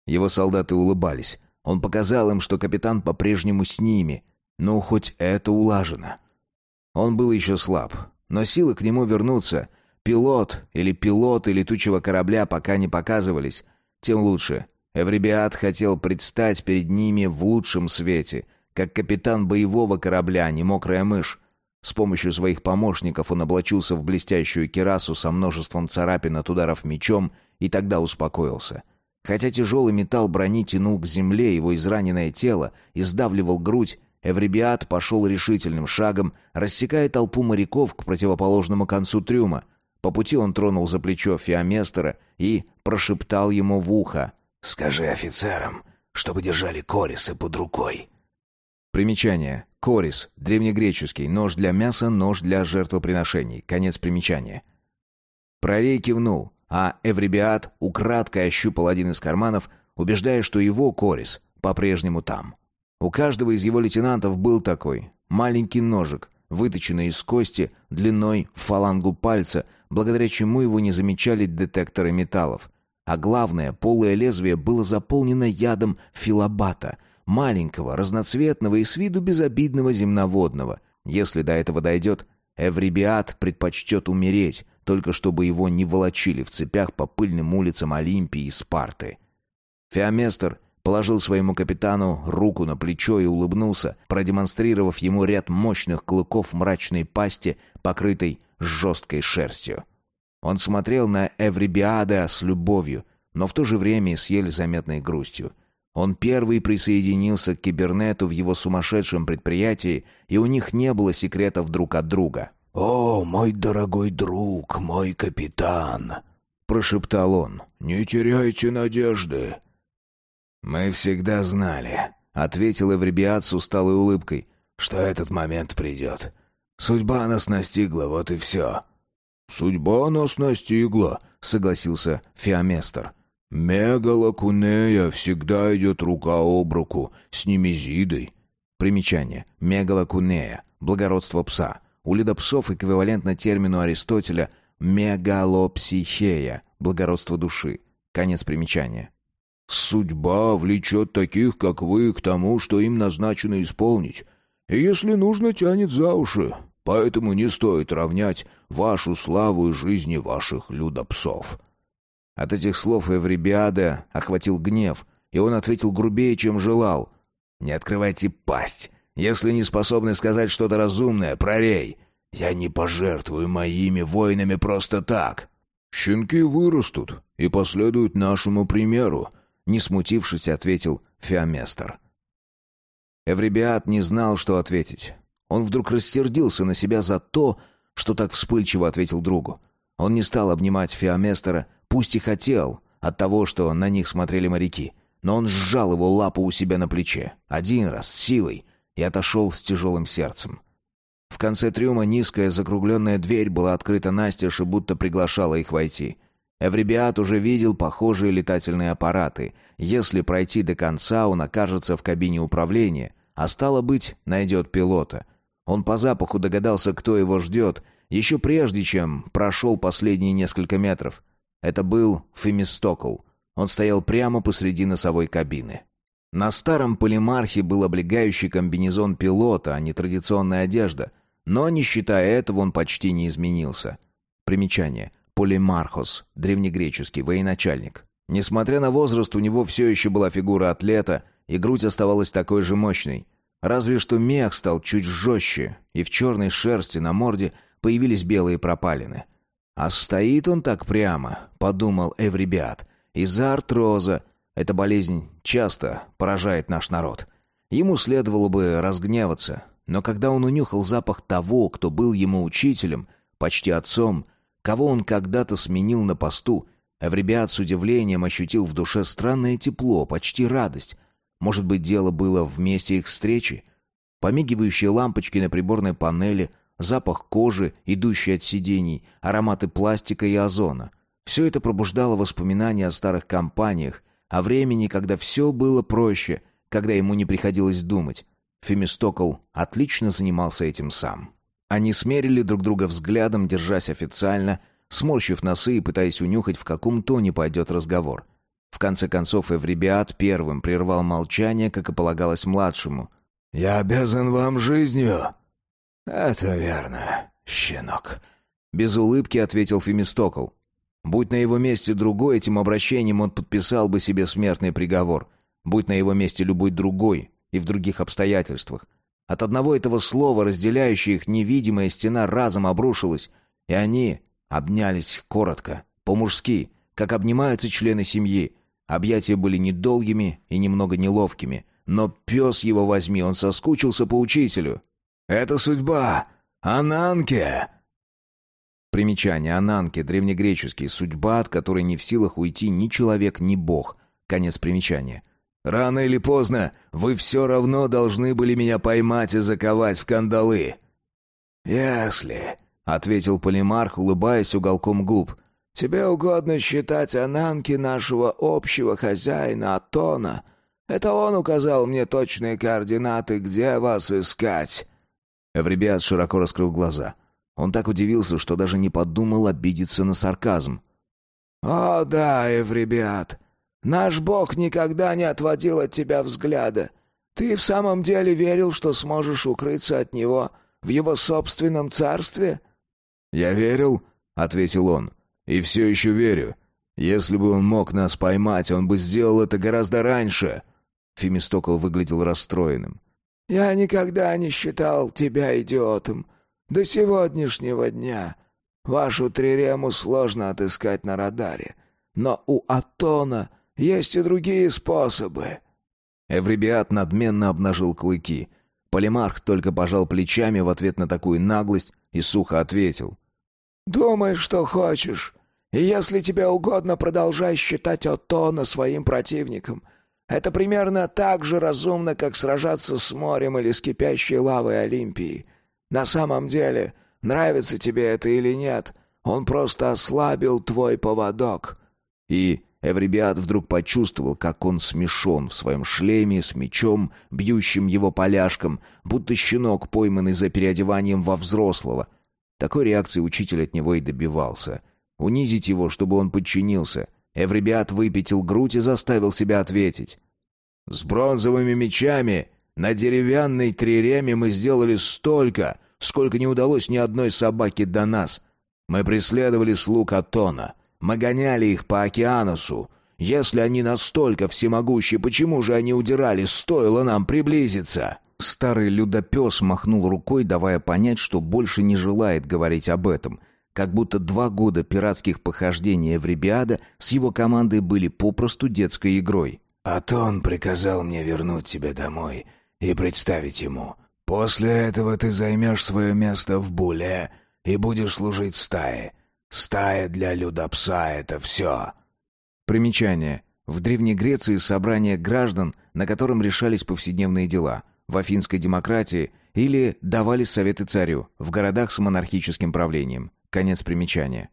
Его солдаты улыбались. Он показал им, что капитан по-прежнему с ними. Ну, хоть это улажено. Он был еще слаб, но силы к нему вернуться, Пилот или пилоты летучего корабля пока не показывались, тем лучше. Эвребиат хотел предстать перед ними в лучшем свете, как капитан боевого корабля, а не мокрая мышь. С помощью своих помощников он облачился в блестящую кирасу со множеством царапин от ударов мечом и тогда успокоился. Хотя тяжелый металл брони тянул к земле его израненное тело и сдавливал грудь, Эвребиат пошел решительным шагом, рассекая толпу моряков к противоположному концу трюма — по пути он тронул за плечо Фиаместера и прошептал ему в ухо. «Скажи офицерам, чтобы держали корисы под рукой». Примечание. Корис. Древнегреческий. Нож для мяса, нож для жертвоприношений. Конец примечания. Прорей кивнул, а Эвребиат украдкой ощупал один из карманов, убеждая, что его корис по-прежнему там. У каждого из его лейтенантов был такой. Маленький ножик, выточенный из кости, длиной в фалангу пальца, благодаря чему его не замечали детекторы металлов. А главное, полое лезвие было заполнено ядом филобата, маленького, разноцветного и с виду безобидного земноводного. Если до этого дойдет, Эврибиат предпочтет умереть, только чтобы его не волочили в цепях по пыльным улицам Олимпии и Спарты. Феоместр положил своему капитану руку на плечо и улыбнулся, продемонстрировав ему ряд мощных клыков мрачной пасти, покрытой жесткой шерстью. Он смотрел на Эврибиада с любовью, но в то же время и с еле заметной грустью. Он первый присоединился к кибернету в его сумасшедшем предприятии, и у них не было секретов друг от друга. «О, мой дорогой друг, мой капитан!» — прошептал он. «Не теряйте надежды!» «Мы всегда знали», — ответил Эврибиад с усталой улыбкой, — «что этот момент придет. Судьба нас настигла, вот и все». «Судьба нас настигла», — согласился Феоместр. «Мегалокунея всегда идет рука об руку с немезидой». Примечание. Мегалокунея. Благородство пса. У ледопсов эквивалентно термину Аристотеля «мегалопсихея» — благородство души. Конец примечания. «Судьба влечет таких, как вы, к тому, что им назначено исполнить. И если нужно, тянет за уши. Поэтому не стоит равнять вашу славу и жизни ваших людопсов». От этих слов Эврибиада охватил гнев, и он ответил грубее, чем желал. «Не открывайте пасть. Если не способны сказать что-то разумное, прорей. Я не пожертвую моими воинами просто так». «Щенки вырастут и последуют нашему примеру», — не смутившись, ответил Феоместр. Эврибиат не знал, что ответить. Он вдруг рассердился на себя за то, что так вспыльчиво ответил другу. Он не стал обнимать Феоместера, пусть и хотел, от того, что на них смотрели моряки. Но он сжал его лапу у себя на плече. Один раз, силой, и отошел с тяжелым сердцем. В конце трюма низкая закругленная дверь была открыта настежь и будто приглашала их войти. Эврибиат уже видел похожие летательные аппараты. Если пройти до конца, он окажется в кабине управления, а стало быть, найдет пилота. Он по запаху догадался, кто его ждет, еще прежде, чем прошел последние несколько метров. Это был Фемистокл. Он стоял прямо посреди носовой кабины. На старом полимархе был облегающий комбинезон пилота, а не традиционная одежда. Но, не считая этого, он почти не изменился. Примечание. Полимархос, древнегреческий, военачальник. Несмотря на возраст, у него все еще была фигура атлета – и грудь оставалась такой же мощной. Разве что мех стал чуть жестче, и в черной шерсти на морде появились белые пропалины. «А стоит он так прямо», — подумал Эвребиат, — «из-за артроза. Эта болезнь часто поражает наш народ. Ему следовало бы разгневаться, но когда он унюхал запах того, кто был ему учителем, почти отцом, кого он когда-то сменил на посту, Эвребиат с удивлением ощутил в душе странное тепло, почти радость, может быть, дело было в месте их встречи? Помигивающие лампочки на приборной панели, запах кожи, идущий от сидений, ароматы пластика и озона. Все это пробуждало воспоминания о старых компаниях, о времени, когда все было проще, когда ему не приходилось думать. Фемистокл отлично занимался этим сам. Они смерили друг друга взглядом, держась официально, сморщив носы и пытаясь унюхать, в каком тоне пойдет разговор. В конце концов, Эвребиат первым прервал молчание, как и полагалось младшему. «Я обязан вам жизнью». «Это верно, щенок», — без улыбки ответил Фемистокл. Будь на его месте другой, этим обращением он подписал бы себе смертный приговор. Будь на его месте любой другой и в других обстоятельствах. От одного этого слова, разделяющая их невидимая стена, разом обрушилась, и они обнялись коротко, по-мужски, как обнимаются члены семьи. Объятия были недолгими и немного неловкими, но пес его возьми, он соскучился по учителю. «Это судьба! Ананке!» Примечание. Ананке. Древнегреческий. Судьба, от которой не в силах уйти ни человек, ни бог. Конец примечания. «Рано или поздно вы все равно должны были меня поймать и заковать в кандалы». «Если...» — ответил Полимарх, улыбаясь уголком губ. «Тебе угодно считать Ананки нашего общего хозяина Атона. Это он указал мне точные координаты, где вас искать». Эвребиат широко раскрыл глаза. Он так удивился, что даже не подумал обидеться на сарказм. «О да, Эвребиат, наш бог никогда не отводил от тебя взгляда. Ты в самом деле верил, что сможешь укрыться от него в его собственном царстве?» «Я верил», — ответил он, — «и все еще верю. Если бы он мог нас поймать, он бы сделал это гораздо раньше». Фемистокл выглядел расстроенным. «Я никогда не считал тебя идиотом. До сегодняшнего дня. Вашу трирему сложно отыскать на радаре. Но у Атона есть и другие способы». Эвребиат надменно обнажил клыки. Полимарх только пожал плечами в ответ на такую наглость и сухо ответил. «Думай, что хочешь. И если тебе угодно, продолжай считать Атона своим противником. Это примерно так же разумно, как сражаться с морем или с кипящей лавой Олимпии. На самом деле, нравится тебе это или нет, он просто ослабил твой поводок». И Эвребиат вдруг почувствовал, как он смешон в своем шлеме с мечом, бьющим его поляшком, будто щенок, пойманный за переодеванием во взрослого. Такой реакции учитель от него и добивался. Унизить его, чтобы он подчинился. Эвребиат выпятил грудь и заставил себя ответить. «С бронзовыми мечами на деревянной триреме мы сделали столько, сколько не удалось ни одной собаке до нас. Мы преследовали слуг Атона. Мы гоняли их по океанусу. Если они настолько всемогущи, почему же они удирали, стоило нам приблизиться?» Старый людопес махнул рукой, давая понять, что больше не желает говорить об этом. Как будто два года пиратских похождений Эвребиада с его командой были попросту детской игрой. «Атон приказал мне вернуть тебя домой и представить ему. После этого ты займешь свое место в буле и будешь служить стае. Стая для людопса — это все». Примечание. В Древней Греции собрание граждан, на котором решались повседневные дела. В афинской демократии или давали советы царю в городах с монархическим правлением. Конец примечания.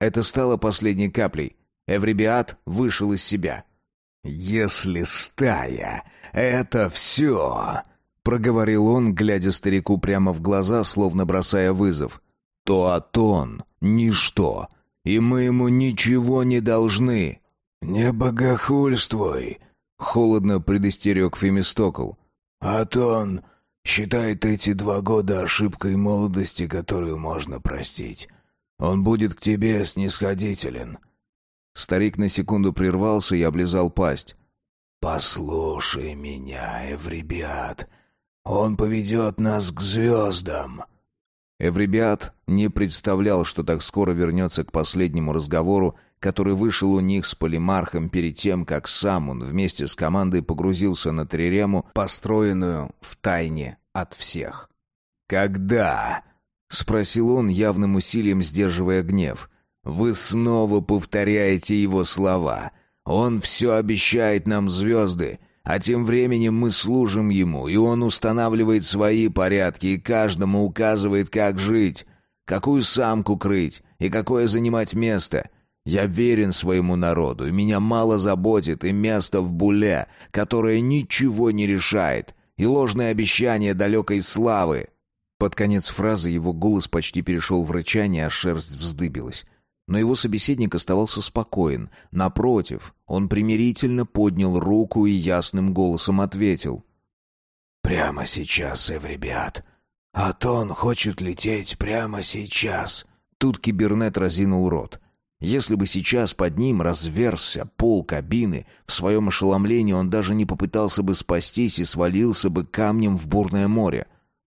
Это стало последней каплей. Эвребиат вышел из себя. «Если стая — это все», — проговорил он, глядя старику прямо в глаза, словно бросая вызов, — «то Атон — ничто, и мы ему ничего не должны». «Не богохульствуй», — холодно предостерег Фемистокл. «Атон считает эти два года ошибкой молодости, которую можно простить. Он будет к тебе снисходителен». Старик на секунду прервался и облизал пасть. «Послушай меня, Эвребиат. Он поведет нас к звездам». Эвребиат не представлял, что так скоро вернется к последнему разговору, который вышел у них с Полимархом перед тем, как сам он вместе с командой погрузился на трирему, построенную в тайне от всех. «Когда?» — спросил он, явным усилием сдерживая гнев. Вы снова повторяете его слова. Он все обещает нам звезды, а тем временем мы служим ему, и он устанавливает свои порядки и каждому указывает, как жить, какую самку крыть и какое занимать место. Я верен своему народу, и меня мало заботит и место в буле, которое ничего не решает, и ложные обещания далекой славы». Под конец фразы его голос почти перешел в рычание, а шерсть вздыбилась. Но его собеседник оставался спокоен. Напротив, он примирительно поднял руку и ясным голосом ответил. «Прямо сейчас, Эвребиат. Атон хочет лететь прямо сейчас». Тут кибернет разинул рот. Если бы сейчас под ним разверзся пол кабины, в своем ошеломлении он даже не попытался бы спастись и свалился бы камнем в бурное море.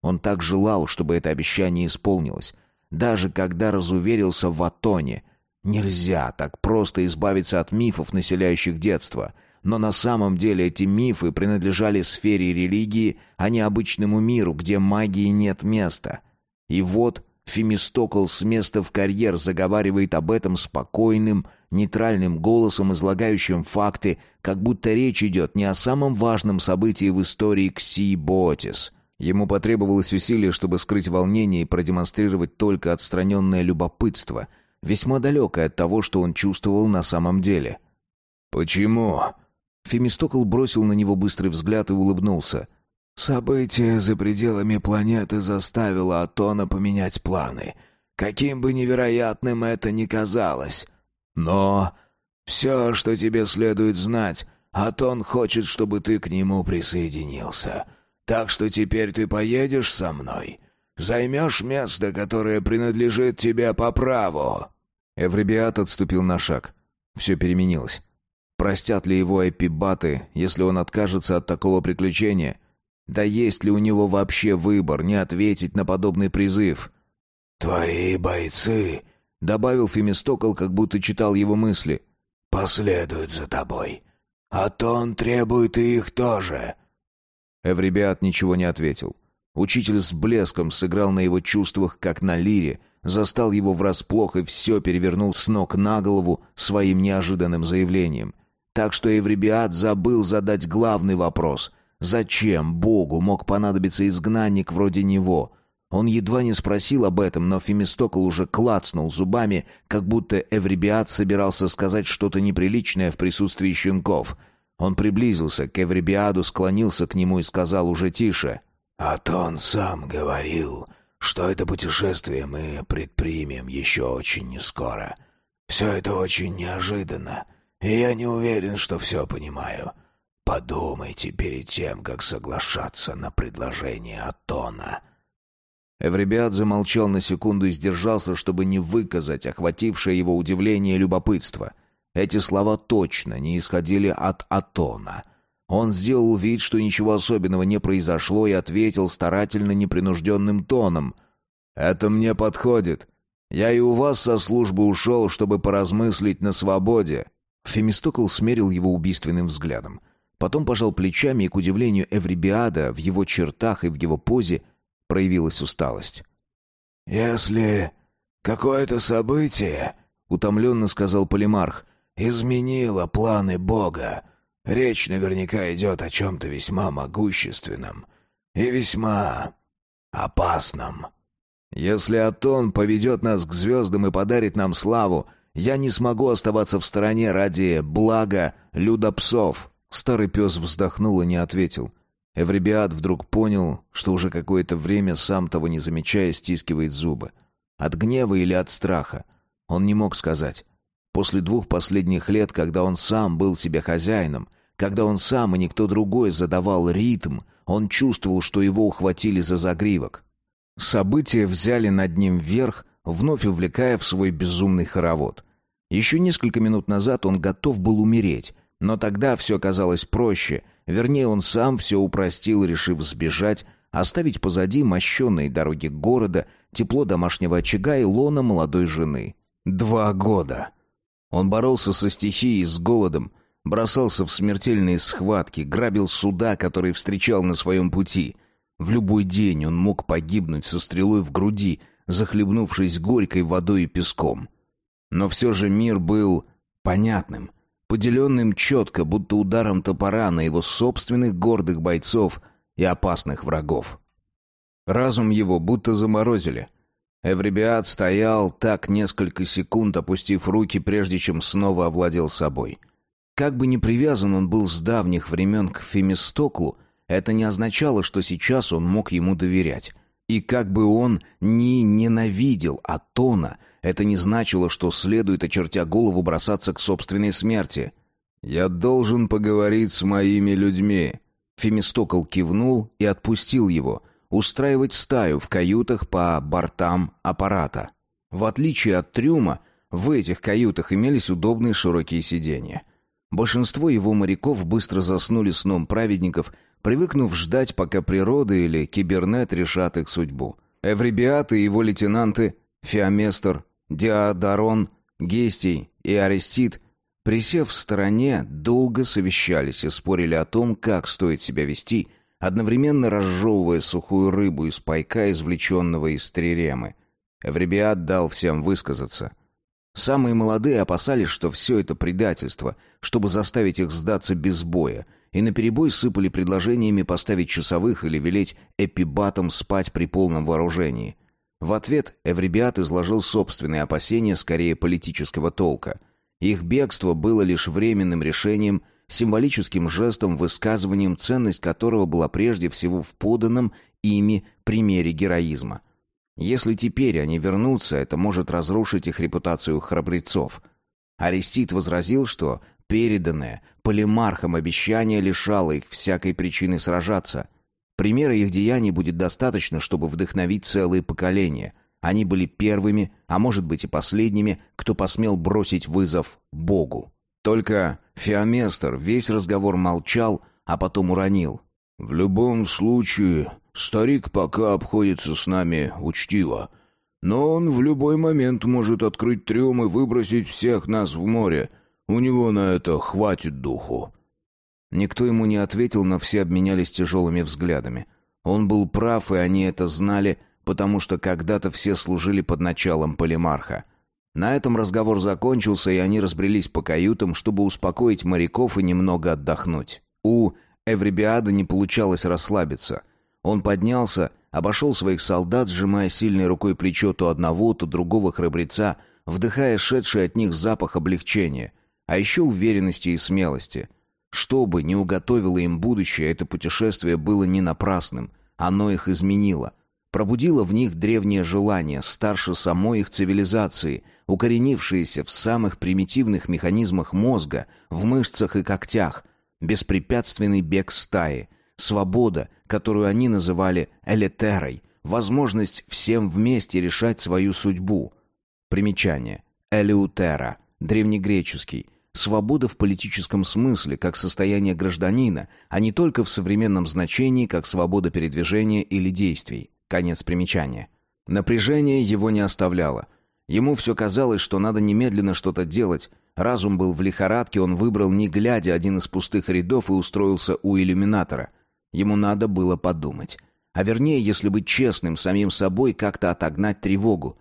Он так желал, чтобы это обещание исполнилось. Даже когда разуверился в Атоне. Нельзя так просто избавиться от мифов, населяющих детство. Но на самом деле эти мифы принадлежали сфере религии, а не обычному миру, где магии нет места. И вот Фемистокл с места в карьер заговаривает об этом спокойным, нейтральным голосом, излагающим факты, как будто речь идет не о самом важном событии в истории Ксиботис. Ему потребовалось усилие, чтобы скрыть волнение и продемонстрировать только отстраненное любопытство, весьма далекое от того, что он чувствовал на самом деле. «Почему?» Фемистокл бросил на него быстрый взгляд и улыбнулся. Событие за пределами планеты заставило Атона поменять планы. Каким бы невероятным это ни казалось. Но все, что тебе следует знать, Атон хочет, чтобы ты к нему присоединился. Так что теперь ты поедешь со мной. Займешь место, которое принадлежит тебе по праву». Эвребиат отступил на шаг. Все переменилось. Простят ли его эпибаты, если он откажется от такого приключения? Да есть ли у него вообще выбор не ответить на подобный призыв? «Твои бойцы», — добавил Фемистокл, как будто читал его мысли, — «последуют за тобой. А то он требует и их тоже». Эвребиат ничего не ответил. Учитель с блеском сыграл на его чувствах, как на лире, застал его врасплох и все перевернул с ног на голову своим неожиданным заявлением. Так что Эвребиат забыл задать главный вопрос — Зачем Богу мог понадобиться изгнанник вроде него? Он едва не спросил об этом, но Фемистокл уже клацнул зубами, как будто Эврибиат собирался сказать что-то неприличное в присутствии щенков. Он приблизился к Эврибиаду, склонился к нему и сказал уже тише. «А то он сам говорил, что это путешествие мы предпримем еще очень нескоро. Все это очень неожиданно, и я не уверен, что все понимаю». Подумайте перед тем, как соглашаться на предложение Атона». Эвребиат замолчал на секунду и сдержался, чтобы не выказать охватившее его удивление и любопытство. Эти слова точно не исходили от Атона. Он сделал вид, что ничего особенного не произошло, и ответил старательно непринужденным тоном. «Это мне подходит. Я и у вас со службы ушел, чтобы поразмыслить на свободе». Фемистокл смерил его убийственным взглядом. Потом пожал плечами, и, к удивлению Эврибиада, в его чертах и в его позе проявилась усталость. «Если какое-то событие, — утомленно сказал Полимарх, — изменило планы Бога, речь наверняка идет о чем-то весьма могущественном и весьма опасном. Если Атон поведет нас к звездам и подарит нам славу, я не смогу оставаться в стороне ради блага людопсов». Старый пес вздохнул и не ответил. Эвребиат вдруг понял, что уже какое-то время, сам того не замечая, стискивает зубы. От гнева или от страха? Он не мог сказать. После двух последних лет, когда он сам был себе хозяином, когда он сам и никто другой задавал ритм, он чувствовал, что его ухватили за загривок. События взяли над ним верх, вновь увлекая в свой безумный хоровод. Еще несколько минут назад он готов был умереть, но тогда все казалось проще. Вернее, он сам все упростил, решив сбежать, оставить позади мощенные дороги города, тепло домашнего очага и лона молодой жены. Два года. Он боролся со стихией, с голодом, бросался в смертельные схватки, грабил суда, которые встречал на своем пути. В любой день он мог погибнуть со стрелой в груди, захлебнувшись горькой водой и песком. Но все же мир был понятным — поделенным четко, будто ударом топора на его собственных гордых бойцов и опасных врагов. Разум его будто заморозили. Эвребиат стоял так несколько секунд, опустив руки, прежде чем снова овладел собой. Как бы ни привязан он был с давних времен к Фемистоклу, это не означало, что сейчас он мог ему доверять. И как бы он ни ненавидел Атона, это не значило, что следует, очертя голову, бросаться к собственной смерти. «Я должен поговорить с моими людьми». Фемистокл кивнул и отпустил его — устраивать стаю в каютах по бортам аппарата. В отличие от трюма, в этих каютах имелись удобные широкие сиденья. Большинство его моряков быстро заснули сном праведников, привыкнув ждать, пока природа или кибернет решат их судьбу. Эврибиат и его лейтенанты Феоместр, Диадарон, Гестий и Арестит, присев в стороне, долго совещались и спорили о том, как стоит себя вести – одновременно разжевывая сухую рыбу из пайка, извлеченного из триремы. Эвребиат дал всем высказаться. Самые молодые опасались, что все это предательство, чтобы заставить их сдаться без боя, и наперебой сыпали предложениями поставить часовых или велеть эпибатам спать при полном вооружении. В ответ Эвребиат изложил собственные опасения скорее политического толка. Их бегство было лишь временным решением – символическим жестом, высказыванием, ценность которого была прежде всего в поданном ими примере героизма. Если теперь они вернутся, это может разрушить их репутацию храбрецов. Арестит возразил, что переданное полимархом обещание лишало их всякой причины сражаться. Примера их деяний будет достаточно, чтобы вдохновить целые поколения. Они были первыми, а может быть и последними, кто посмел бросить вызов Богу. Только Феоместр весь разговор молчал, а потом уронил. «В любом случае, старик пока обходится с нами учтиво. Но он в любой момент может открыть трюм и выбросить всех нас в море. У него на это хватит духу». Никто ему не ответил, но все обменялись тяжелыми взглядами. Он был прав, и они это знали, потому что когда-то все служили под началом полимарха. На этом разговор закончился, и они разбрелись по каютам, чтобы успокоить моряков и немного отдохнуть. У Эвребиада не получалось расслабиться. Он поднялся, обошел своих солдат, сжимая сильной рукой плечо то одного, то другого храбреца, вдыхая шедший от них запах облегчения, а еще уверенности и смелости. Что бы ни уготовило им будущее, это путешествие было не напрасным, оно их изменило — пробудило в них древнее желание, старше самой их цивилизации, укоренившееся в самых примитивных механизмах мозга, в мышцах и когтях, беспрепятственный бег стаи, свобода, которую они называли элетерой, возможность всем вместе решать свою судьбу. Примечание. Элеутера, древнегреческий, свобода в политическом смысле, как состояние гражданина, а не только в современном значении, как свобода передвижения или действий. Конец примечания. Напряжение его не оставляло. Ему все казалось, что надо немедленно что-то делать. Разум был в лихорадке, он выбрал, не глядя, один из пустых рядов и устроился у иллюминатора. Ему надо было подумать. А вернее, если быть честным самим собой, как-то отогнать тревогу.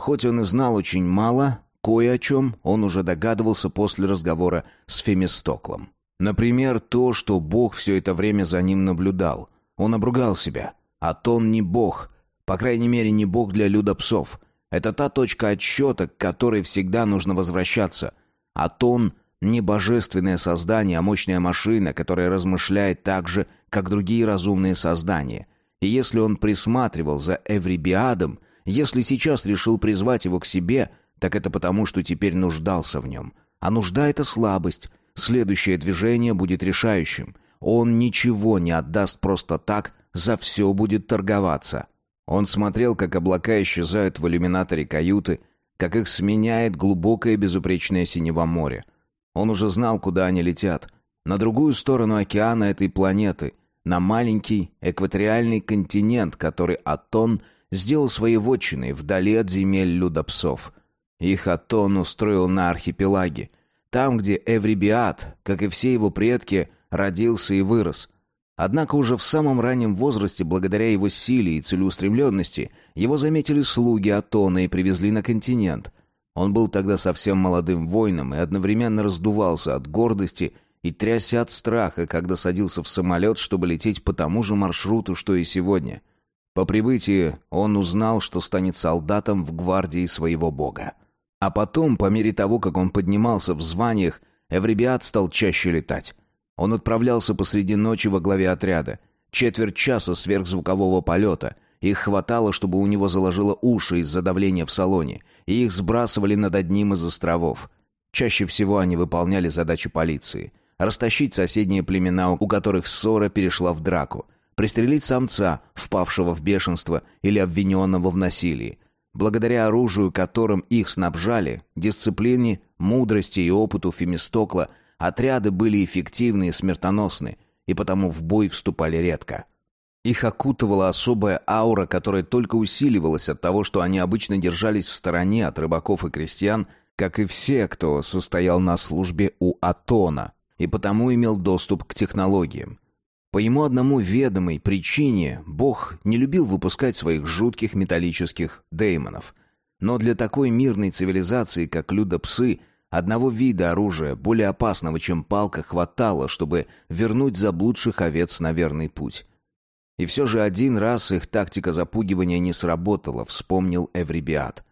Хоть он и знал очень мало, кое о чем он уже догадывался после разговора с Фемистоклом. Например, то, что Бог все это время за ним наблюдал. Он обругал себя. Атон не бог. По крайней мере, не бог для людопсов. Это та точка отсчета, к которой всегда нужно возвращаться. Атон не божественное создание, а мощная машина, которая размышляет так же, как другие разумные создания. И если он присматривал за Эврибиадом, если сейчас решил призвать его к себе, так это потому, что теперь нуждался в нем. А нужда — это слабость. Следующее движение будет решающим. Он ничего не отдаст просто так, за все будет торговаться. Он смотрел, как облака исчезают в иллюминаторе каюты, как их сменяет глубокое безупречное синева море. Он уже знал, куда они летят. На другую сторону океана этой планеты, на маленький экваториальный континент, который Атон сделал своей вотчиной вдали от земель людопсов. Их Атон устроил на архипелаге, там, где Эврибиат, как и все его предки, родился и вырос. Однако уже в самом раннем возрасте, благодаря его силе и целеустремленности, его заметили слуги Атона и привезли на континент. Он был тогда совсем молодым воином и одновременно раздувался от гордости и трясся от страха, когда садился в самолет, чтобы лететь по тому же маршруту, что и сегодня. По прибытии он узнал, что станет солдатом в гвардии своего бога. А потом, по мере того, как он поднимался в званиях, Эвребиат стал чаще летать. Он отправлялся посреди ночи во главе отряда. Четверть часа сверхзвукового полета. Их хватало, чтобы у него заложило уши из-за давления в салоне, и их сбрасывали над одним из островов. Чаще всего они выполняли задачи полиции. Растащить соседние племена, у которых ссора перешла в драку. Пристрелить самца, впавшего в бешенство или обвиненного в насилии. Благодаря оружию, которым их снабжали, дисциплине, мудрости и опыту Фемистокла, отряды были эффективны и смертоносны, и потому в бой вступали редко. Их окутывала особая аура, которая только усиливалась от того, что они обычно держались в стороне от рыбаков и крестьян, как и все, кто состоял на службе у Атона, и потому имел доступ к технологиям. По ему одному ведомой причине Бог не любил выпускать своих жутких металлических деймонов. Но для такой мирной цивилизации, как людопсы, одного вида оружия, более опасного, чем палка, хватало, чтобы вернуть заблудших овец на верный путь. И все же один раз их тактика запугивания не сработала, вспомнил Эврибиат.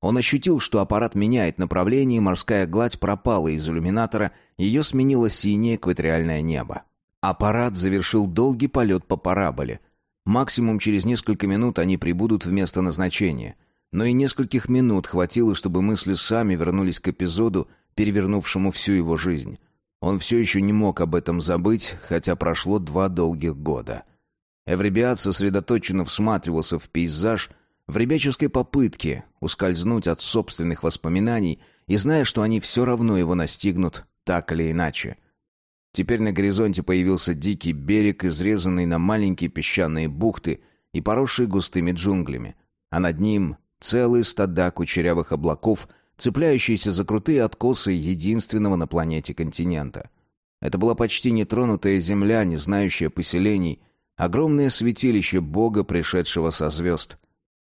Он ощутил, что аппарат меняет направление, морская гладь пропала из иллюминатора, ее сменило синее экваториальное небо. Аппарат завершил долгий полет по параболе. Максимум через несколько минут они прибудут в место назначения. Но и нескольких минут хватило, чтобы мысли сами вернулись к эпизоду, перевернувшему всю его жизнь. Он все еще не мог об этом забыть, хотя прошло два долгих года. Эвребиат сосредоточенно всматривался в пейзаж, в ребяческой попытке ускользнуть от собственных воспоминаний и зная, что они все равно его настигнут, так или иначе. Теперь на горизонте появился дикий берег, изрезанный на маленькие песчаные бухты и поросший густыми джунглями, а над ним целые стада кучерявых облаков, цепляющиеся за крутые откосы единственного на планете континента. Это была почти нетронутая земля, не знающая поселений, огромное святилище Бога, пришедшего со звезд —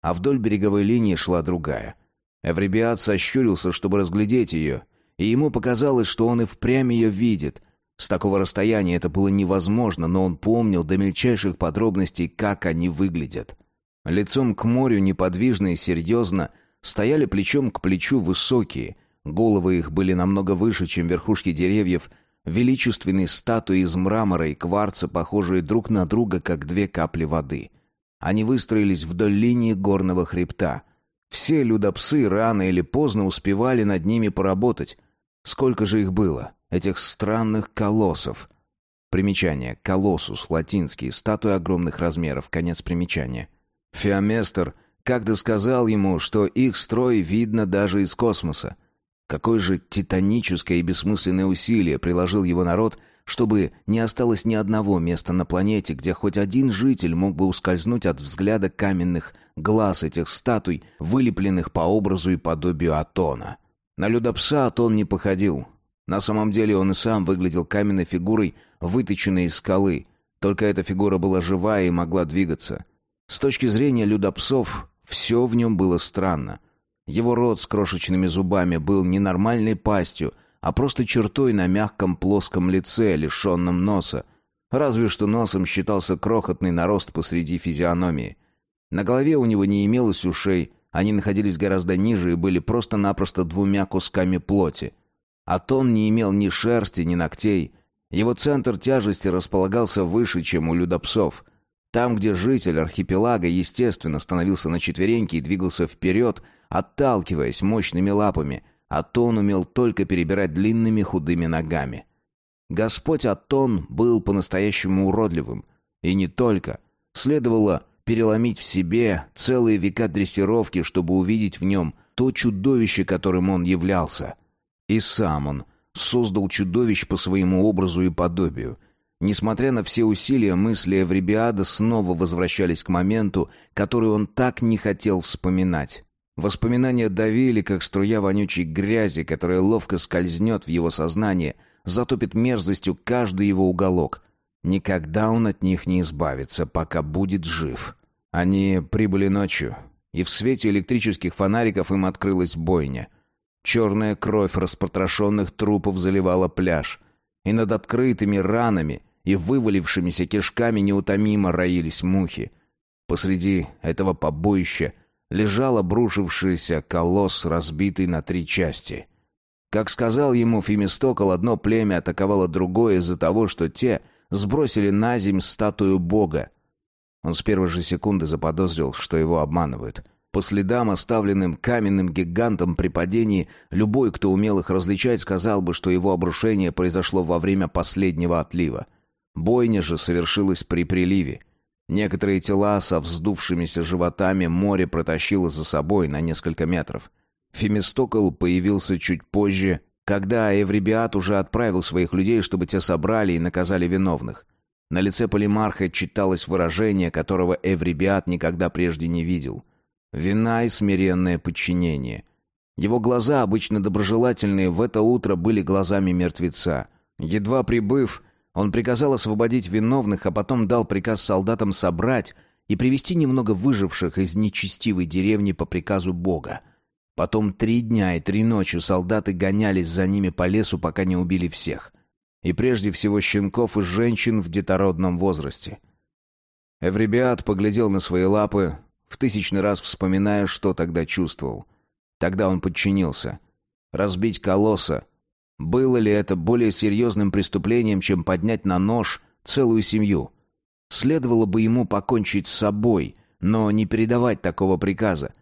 а вдоль береговой линии шла другая. Эвребиат сощурился, чтобы разглядеть ее, и ему показалось, что он и впрямь ее видит. С такого расстояния это было невозможно, но он помнил до мельчайших подробностей, как они выглядят. Лицом к морю неподвижно и серьезно стояли плечом к плечу высокие, головы их были намного выше, чем верхушки деревьев, величественные статуи из мрамора и кварца, похожие друг на друга, как две капли воды — они выстроились вдоль линии горного хребта. Все людопсы рано или поздно успевали над ними поработать. Сколько же их было, этих странных колоссов? Примечание. Колоссус, латинский, статуя огромных размеров, конец примечания. Феоместр как-то сказал ему, что их строй видно даже из космоса. Какое же титаническое и бессмысленное усилие приложил его народ, чтобы не осталось ни одного места на планете, где хоть один житель мог бы ускользнуть от взгляда каменных глаз этих статуй, вылепленных по образу и подобию Атона. На людопса Атон не походил. На самом деле он и сам выглядел каменной фигурой, выточенной из скалы, только эта фигура была живая и могла двигаться. С точки зрения людопсов, все в нем было странно — его рот с крошечными зубами был не нормальной пастью, а просто чертой на мягком плоском лице, лишенном носа. Разве что носом считался крохотный нарост посреди физиономии. На голове у него не имелось ушей, они находились гораздо ниже и были просто-напросто двумя кусками плоти. А тон не имел ни шерсти, ни ногтей. Его центр тяжести располагался выше, чем у людопсов. Там, где житель архипелага, естественно, становился на четвереньки и двигался вперед, отталкиваясь мощными лапами, Атон умел только перебирать длинными худыми ногами. Господь Атон был по-настоящему уродливым. И не только. Следовало переломить в себе целые века дрессировки, чтобы увидеть в нем то чудовище, которым он являлся. И сам он создал чудовищ по своему образу и подобию — Несмотря на все усилия, мысли Эврибиада снова возвращались к моменту, который он так не хотел вспоминать. Воспоминания давили, как струя вонючей грязи, которая ловко скользнет в его сознание, затопит мерзостью каждый его уголок. Никогда он от них не избавится, пока будет жив. Они прибыли ночью, и в свете электрических фонариков им открылась бойня. Черная кровь распотрошенных трупов заливала пляж, и над открытыми ранами и вывалившимися кишками неутомимо роились мухи. Посреди этого побоища лежал обрушившийся колосс, разбитый на три части. Как сказал ему Фемистокл, одно племя атаковало другое из-за того, что те сбросили на земь статую бога. Он с первой же секунды заподозрил, что его обманывают. По следам, оставленным каменным гигантом при падении, любой, кто умел их различать, сказал бы, что его обрушение произошло во время последнего отлива. Бойня же совершилась при приливе. Некоторые тела со вздувшимися животами море протащило за собой на несколько метров. Фемистокл появился чуть позже, когда Эврибиат уже отправил своих людей, чтобы те собрали и наказали виновных. На лице Полимарха читалось выражение, которого Эврибиат никогда прежде не видел. Вина и смиренное подчинение. Его глаза, обычно доброжелательные, в это утро были глазами мертвеца. Едва прибыв, он приказал освободить виновных, а потом дал приказ солдатам собрать и привести немного выживших из нечестивой деревни по приказу Бога. Потом три дня и три ночи солдаты гонялись за ними по лесу, пока не убили всех. И прежде всего щенков и женщин в детородном возрасте. Эвребиат поглядел на свои лапы, в тысячный раз вспоминая, что тогда чувствовал. Тогда он подчинился. Разбить колосса. Было ли это более серьезным преступлением, чем поднять на нож целую семью? Следовало бы ему покончить с собой, но не передавать такого приказа.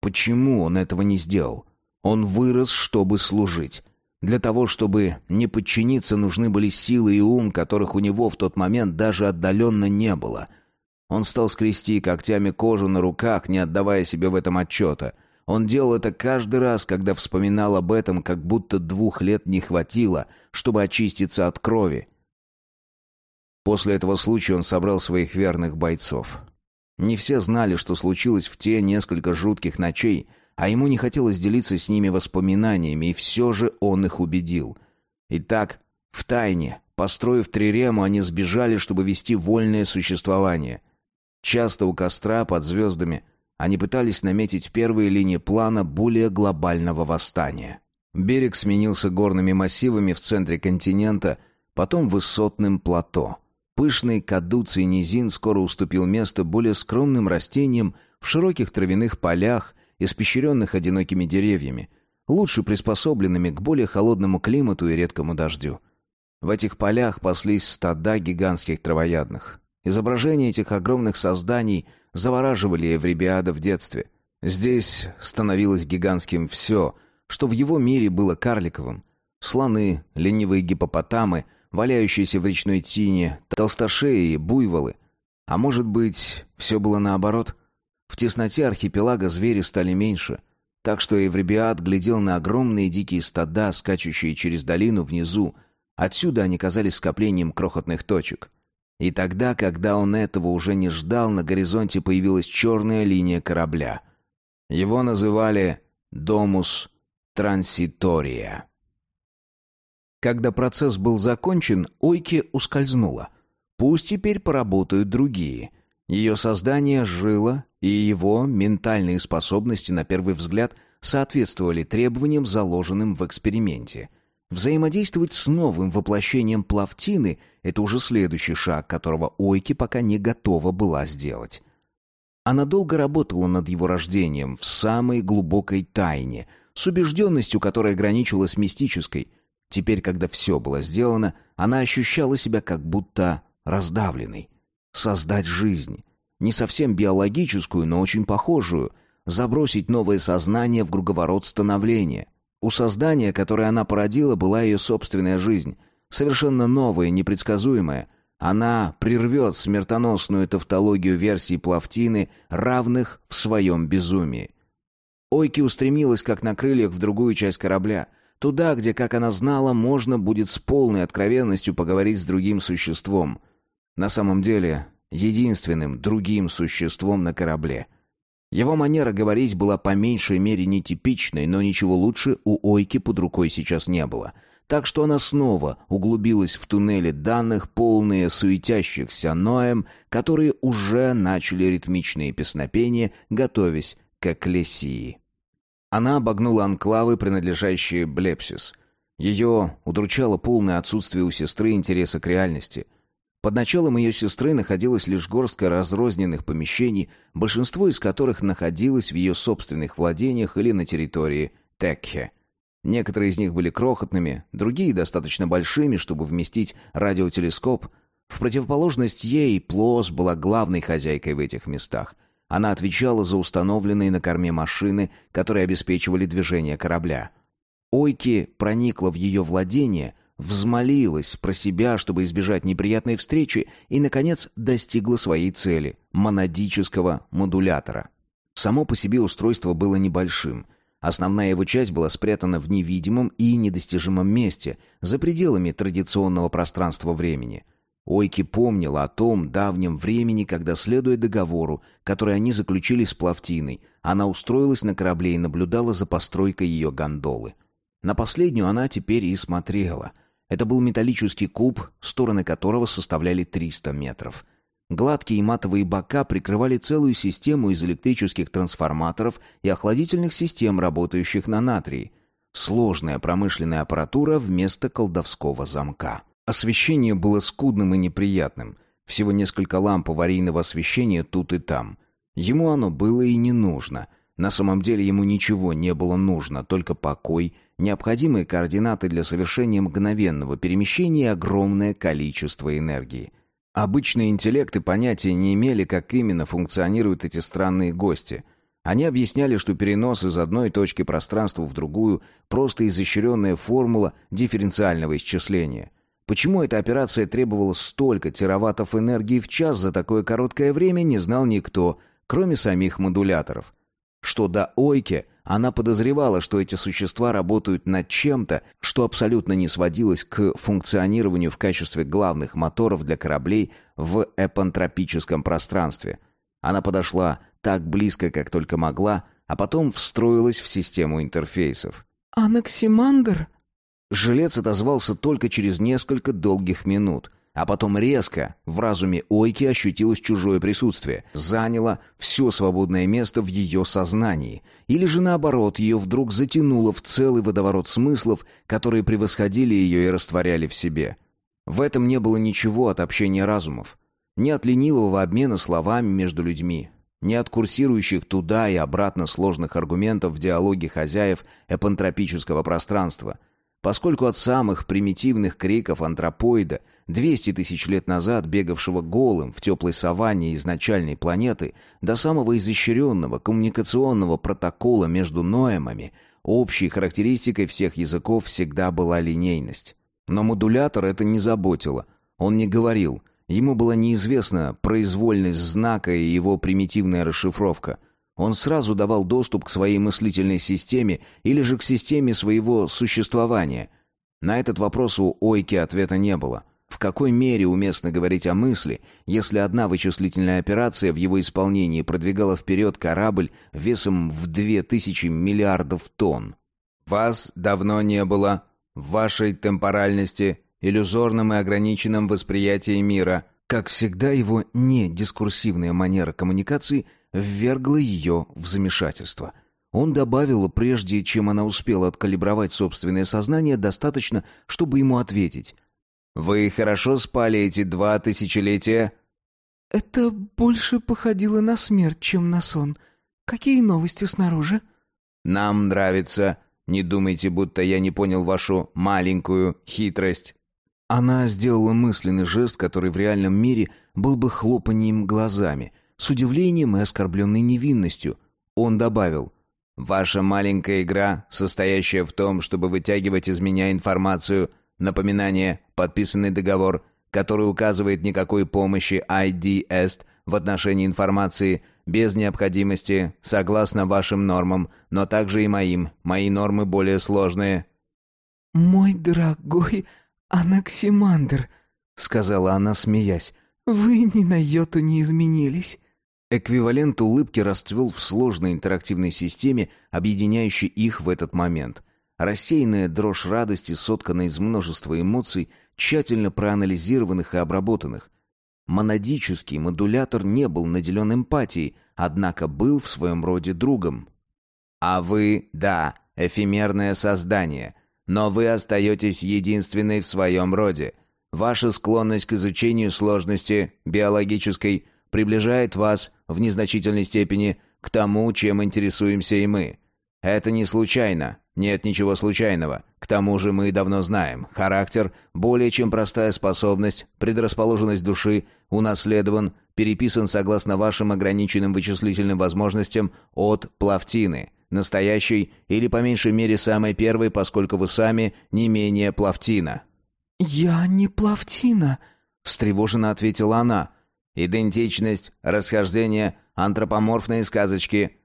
Почему он этого не сделал? Он вырос, чтобы служить. Для того, чтобы не подчиниться, нужны были силы и ум, которых у него в тот момент даже отдаленно не было — он стал скрести когтями кожу на руках, не отдавая себе в этом отчета. Он делал это каждый раз, когда вспоминал об этом, как будто двух лет не хватило, чтобы очиститься от крови. После этого случая он собрал своих верных бойцов. Не все знали, что случилось в те несколько жутких ночей, а ему не хотелось делиться с ними воспоминаниями, и все же он их убедил. Итак, в тайне, построив трирему, они сбежали, чтобы вести вольное существование. Часто у костра под звездами они пытались наметить первые линии плана более глобального восстания. Берег сменился горными массивами в центре континента, потом высотным плато. Пышный кадуций низин скоро уступил место более скромным растениям в широких травяных полях, испещренных одинокими деревьями, лучше приспособленными к более холодному климату и редкому дождю. В этих полях паслись стада гигантских травоядных. Изображения этих огромных созданий завораживали Эврибиада в детстве. Здесь становилось гигантским все, что в его мире было карликовым. Слоны, ленивые гипопотамы, валяющиеся в речной тине, толстошеи и буйволы. А может быть, все было наоборот? В тесноте архипелага звери стали меньше, так что Эврибиад глядел на огромные дикие стада, скачущие через долину внизу. Отсюда они казались скоплением крохотных точек. И тогда, когда он этого уже не ждал, на горизонте появилась черная линия корабля. Его называли «Домус Транситория». Когда процесс был закончен, Ойке ускользнула. Пусть теперь поработают другие. Ее создание жило, и его ментальные способности, на первый взгляд, соответствовали требованиям, заложенным в эксперименте. Взаимодействовать с новым воплощением Плавтины – это уже следующий шаг, которого Ойки пока не готова была сделать. Она долго работала над его рождением в самой глубокой тайне, с убежденностью, которая граничила с мистической. Теперь, когда все было сделано, она ощущала себя как будто раздавленной. Создать жизнь. Не совсем биологическую, но очень похожую. Забросить новое сознание в круговорот становления – у создания, которое она породила, была ее собственная жизнь, совершенно новая, непредсказуемая. Она прервет смертоносную тавтологию версий Плавтины, равных в своем безумии. Ойки устремилась, как на крыльях, в другую часть корабля, туда, где, как она знала, можно будет с полной откровенностью поговорить с другим существом. На самом деле, единственным другим существом на корабле — его манера говорить была по меньшей мере нетипичной, но ничего лучше у Ойки под рукой сейчас не было. Так что она снова углубилась в туннели данных, полные суетящихся Ноем, которые уже начали ритмичные песнопения, готовясь к эклесии. Она обогнула анклавы, принадлежащие Блепсис. Ее удручало полное отсутствие у сестры интереса к реальности. Под началом ее сестры находилась лишь горстка разрозненных помещений, большинство из которых находилось в ее собственных владениях или на территории Текхе. Некоторые из них были крохотными, другие достаточно большими, чтобы вместить радиотелескоп. В противоположность ей Плос была главной хозяйкой в этих местах. Она отвечала за установленные на корме машины, которые обеспечивали движение корабля. Ойки проникла в ее владение — взмолилась про себя, чтобы избежать неприятной встречи, и, наконец, достигла своей цели — монадического модулятора. Само по себе устройство было небольшим. Основная его часть была спрятана в невидимом и недостижимом месте, за пределами традиционного пространства-времени. Ойки помнила о том давнем времени, когда, следуя договору, который они заключили с Плавтиной, она устроилась на корабле и наблюдала за постройкой ее гондолы. На последнюю она теперь и смотрела — это был металлический куб, стороны которого составляли 300 метров. Гладкие матовые бока прикрывали целую систему из электрических трансформаторов и охладительных систем, работающих на натрии. Сложная промышленная аппаратура вместо колдовского замка. Освещение было скудным и неприятным. Всего несколько ламп аварийного освещения тут и там. Ему оно было и не нужно. На самом деле ему ничего не было нужно, только покой необходимые координаты для совершения мгновенного перемещения и огромное количество энергии. Обычные интеллекты понятия не имели, как именно функционируют эти странные гости. Они объясняли, что перенос из одной точки пространства в другую – просто изощренная формула дифференциального исчисления. Почему эта операция требовала столько тераваттов энергии в час за такое короткое время, не знал никто, кроме самих модуляторов. Что до Ойке – она подозревала, что эти существа работают над чем-то, что абсолютно не сводилось к функционированию в качестве главных моторов для кораблей в эпантропическом пространстве. Она подошла так близко, как только могла, а потом встроилась в систему интерфейсов. «Анаксимандр?» Жилец отозвался только через несколько долгих минут. А потом резко в разуме Ойки ощутилось чужое присутствие, заняло все свободное место в ее сознании. Или же наоборот, ее вдруг затянуло в целый водоворот смыслов, которые превосходили ее и растворяли в себе. В этом не было ничего от общения разумов. Ни от ленивого обмена словами между людьми, ни от курсирующих туда и обратно сложных аргументов в диалоге хозяев эпантропического пространства — поскольку от самых примитивных криков антропоида, 200 тысяч лет назад бегавшего голым в теплой саванне изначальной планеты, до самого изощренного коммуникационного протокола между ноэмами, общей характеристикой всех языков всегда была линейность. Но модулятор это не заботило. Он не говорил. Ему была неизвестна произвольность знака и его примитивная расшифровка. Он сразу давал доступ к своей мыслительной системе или же к системе своего существования. На этот вопрос у Ойки ответа не было. В какой мере уместно говорить о мысли, если одна вычислительная операция в его исполнении продвигала вперед корабль весом в две тысячи миллиардов тонн? «Вас давно не было. В вашей темпоральности, иллюзорном и ограниченном восприятии мира». Как всегда, его недискурсивная манера коммуникации ввергла ее в замешательство. Он добавил, прежде чем она успела откалибровать собственное сознание, достаточно, чтобы ему ответить. «Вы хорошо спали эти два тысячелетия?» «Это больше походило на смерть, чем на сон. Какие новости снаружи?» «Нам нравится. Не думайте, будто я не понял вашу маленькую хитрость». Она сделала мысленный жест, который в реальном мире был бы хлопанием глазами — с удивлением и оскорбленной невинностью. Он добавил, «Ваша маленькая игра, состоящая в том, чтобы вытягивать из меня информацию, напоминание, подписанный договор, который указывает никакой помощи ID в отношении информации, без необходимости, согласно вашим нормам, но также и моим. Мои нормы более сложные». «Мой дорогой Анаксимандр», — сказала она, смеясь, — «вы ни на йоту не изменились. Эквивалент улыбки расцвел в сложной интерактивной системе, объединяющей их в этот момент. Рассеянная дрожь радости соткана из множества эмоций, тщательно проанализированных и обработанных. Монадический модулятор не был наделен эмпатией, однако был в своем роде другом. «А вы, да, эфемерное создание, но вы остаетесь единственной в своем роде. Ваша склонность к изучению сложности биологической приближает вас в незначительной степени к тому, чем интересуемся и мы. Это не случайно. Нет ничего случайного. К тому же мы давно знаем, характер более чем простая способность, предрасположенность души унаследован, переписан согласно вашим ограниченным вычислительным возможностям от плавтины, настоящей или по меньшей мере самой первой, поскольку вы сами не менее плавтина. «Я не плавтина», — встревоженно ответила она. «Идентичность, расхождение, антропоморфные сказочки».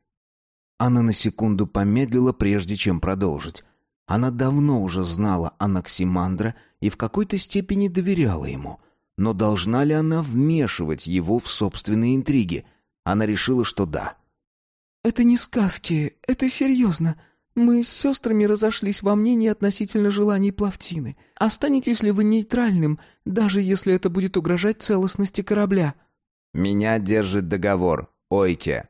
Она на секунду помедлила, прежде чем продолжить. Она давно уже знала Анаксимандра и в какой-то степени доверяла ему. Но должна ли она вмешивать его в собственные интриги? Она решила, что да. «Это не сказки, это серьезно. Мы с сестрами разошлись во мнении относительно желаний Плавтины. Останетесь ли вы нейтральным, даже если это будет угрожать целостности корабля?» «Меня держит договор, Ойке».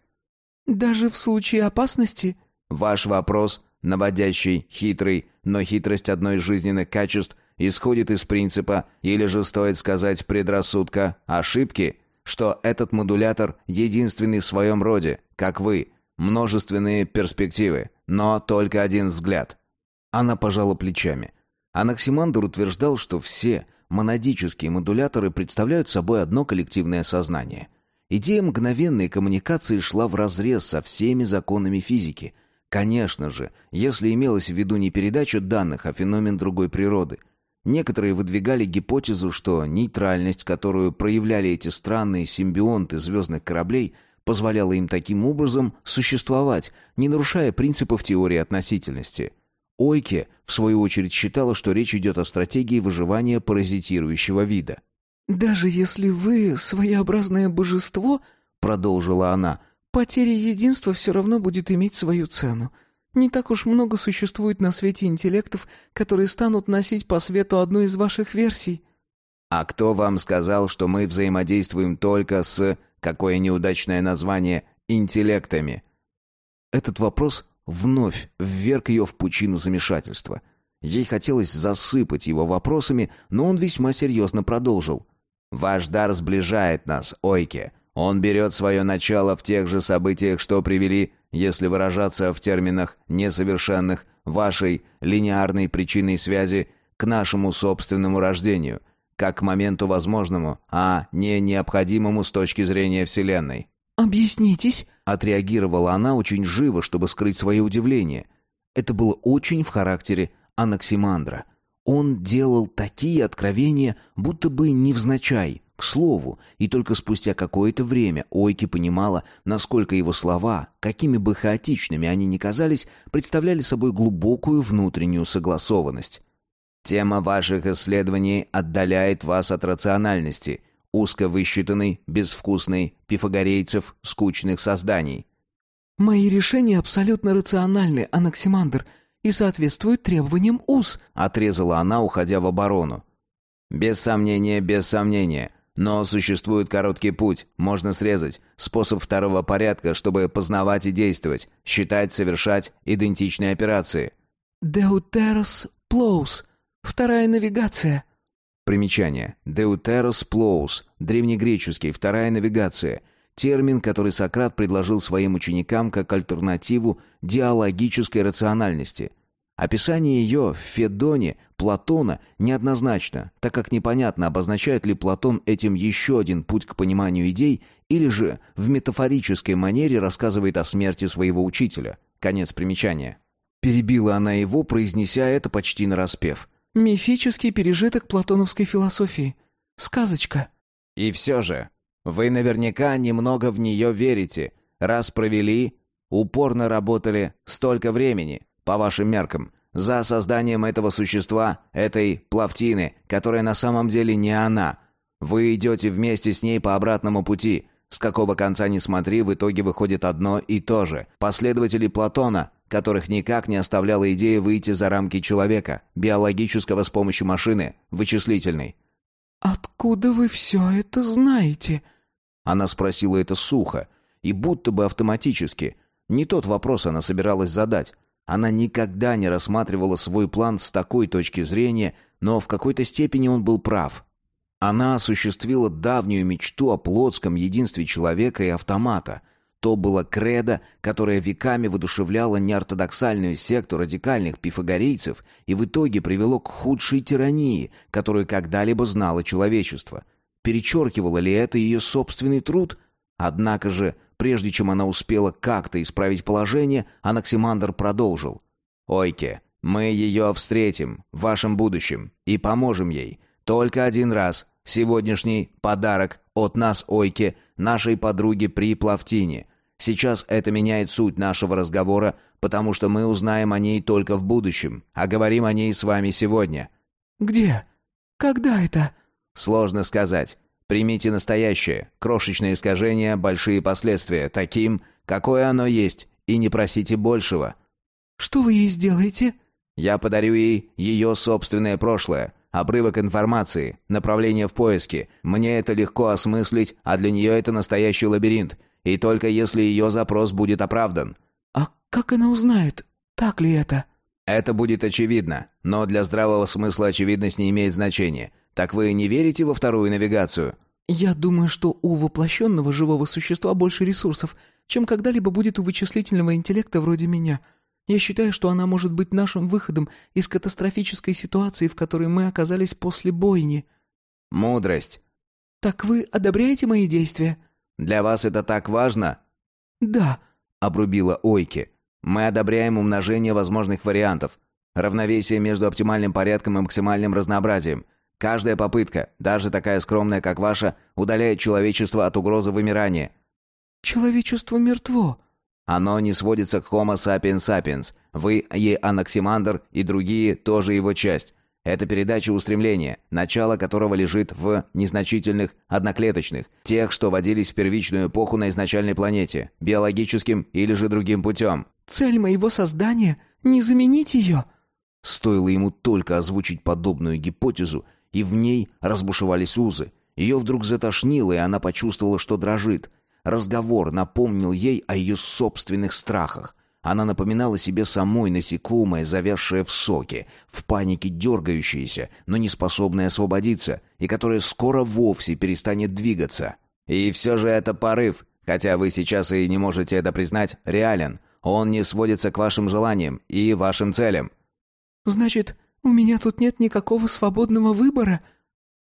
«Даже в случае опасности?» «Ваш вопрос, наводящий, хитрый, но хитрость одной из жизненных качеств исходит из принципа, или же стоит сказать предрассудка, ошибки, что этот модулятор единственный в своем роде, как вы, множественные перспективы, но только один взгляд. Она пожала плечами. Анаксимандр утверждал, что все монадические модуляторы представляют собой одно коллективное сознание. Идея мгновенной коммуникации шла вразрез со всеми законами физики. Конечно же, если имелось в виду не передача данных, а феномен другой природы. Некоторые выдвигали гипотезу, что нейтральность, которую проявляли эти странные симбионты звездных кораблей – позволяло им таким образом существовать, не нарушая принципов теории относительности. Ойке, в свою очередь, считала, что речь идет о стратегии выживания паразитирующего вида. «Даже если вы своеобразное божество, — продолжила она, — потеря единства все равно будет иметь свою цену. Не так уж много существует на свете интеллектов, которые станут носить по свету одну из ваших версий». «А кто вам сказал, что мы взаимодействуем только с Какое неудачное название интеллектами. Этот вопрос вновь вверг ее в пучину замешательства. Ей хотелось засыпать его вопросами, но он весьма серьезно продолжил. «Ваш дар сближает нас, Ойке. Он берет свое начало в тех же событиях, что привели, если выражаться в терминах несовершенных, вашей линеарной причинной связи к нашему собственному рождению – как к моменту возможному, а не необходимому с точки зрения Вселенной. «Объяснитесь», — отреагировала она очень живо, чтобы скрыть свое удивление. Это было очень в характере Анаксимандра. Он делал такие откровения, будто бы невзначай, к слову, и только спустя какое-то время Ойки понимала, насколько его слова, какими бы хаотичными они ни казались, представляли собой глубокую внутреннюю согласованность. Тема ваших исследований отдаляет вас от рациональности, узко высчитанной, безвкусной, пифагорейцев, скучных созданий. «Мои решения абсолютно рациональны, Анаксимандр, и соответствуют требованиям УЗ», — отрезала она, уходя в оборону. «Без сомнения, без сомнения. Но существует короткий путь, можно срезать, способ второго порядка, чтобы познавать и действовать, считать, совершать идентичные операции». «Деутерос плоус», Вторая навигация. Примечание. Deuteros Plous. Древнегреческий. Вторая навигация. Термин, который Сократ предложил своим ученикам как альтернативу диалогической рациональности. Описание ее в Федоне Платона неоднозначно, так как непонятно, обозначает ли Платон этим еще один путь к пониманию идей или же в метафорической манере рассказывает о смерти своего учителя. Конец примечания. Перебила она его, произнеся это почти нараспев. Мифический пережиток платоновской философии. Сказочка. И все же, вы наверняка немного в нее верите, раз провели, упорно работали столько времени, по вашим меркам, за созданием этого существа, этой плавтины, которая на самом деле не она. Вы идете вместе с ней по обратному пути. С какого конца ни смотри, в итоге выходит одно и то же. Последователи Платона которых никак не оставляла идея выйти за рамки человека, биологического с помощью машины, вычислительной. «Откуда вы все это знаете?» Она спросила это сухо и будто бы автоматически. Не тот вопрос она собиралась задать. Она никогда не рассматривала свой план с такой точки зрения, но в какой-то степени он был прав. Она осуществила давнюю мечту о плотском единстве человека и автомата. То было кредо, которое веками воодушевляло неортодоксальную секту радикальных пифагорейцев и в итоге привело к худшей тирании, которую когда-либо знало человечество. Перечеркивало ли это ее собственный труд? Однако же Прежде чем она успела как-то исправить положение, Анаксимандр продолжил. «Ойке, мы ее встретим в вашем будущем и поможем ей. Только один раз. Сегодняшний подарок от нас, Ойке, нашей подруге при Плавтине. Сейчас это меняет суть нашего разговора, потому что мы узнаем о ней только в будущем, а говорим о ней с вами сегодня». «Где? Когда это?» «Сложно сказать. Примите настоящее. Крошечное искажение, большие последствия. Таким, какое оно есть. И не просите большего. Что вы ей сделаете? Я подарю ей ее собственное прошлое. Обрывок информации, направление в поиске. Мне это легко осмыслить, а для нее это настоящий лабиринт. И только если ее запрос будет оправдан. А как она узнает, так ли это? Это будет очевидно, но для здравого смысла очевидность не имеет значения. Так вы не верите во вторую навигацию? Я думаю, что у воплощенного живого существа больше ресурсов, чем когда-либо будет у вычислительного интеллекта вроде меня. Я считаю, что она может быть нашим выходом из катастрофической ситуации, в которой мы оказались после бойни. Мудрость. Так вы одобряете мои действия? Для вас это так важно? Да, обрубила Ойки. Мы одобряем умножение возможных вариантов, равновесие между оптимальным порядком и максимальным разнообразием. Каждая попытка, даже такая скромная, как ваша, удаляет человечество от угрозы вымирания. Человечество мертво. Оно не сводится к Homo sapiens sapiens. Вы, Е. Анаксимандр и другие тоже его часть. Это передача устремления, начало которого лежит в незначительных одноклеточных, тех, что водились в первичную эпоху на изначальной планете, биологическим или же другим путем. «Цель моего создания — не заменить ее!» Стоило ему только озвучить подобную гипотезу, и в ней разбушевались узы. Ее вдруг затошнило, и она почувствовала, что дрожит. Разговор напомнил ей о ее собственных страхах. Она напоминала себе самой насекомое, завязшее в соке, в панике дергающееся, но не способное освободиться, и которое скоро вовсе перестанет двигаться. И все же это порыв, хотя вы сейчас и не можете это признать, реален. Он не сводится к вашим желаниям и вашим целям. «Значит, «У меня тут нет никакого свободного выбора».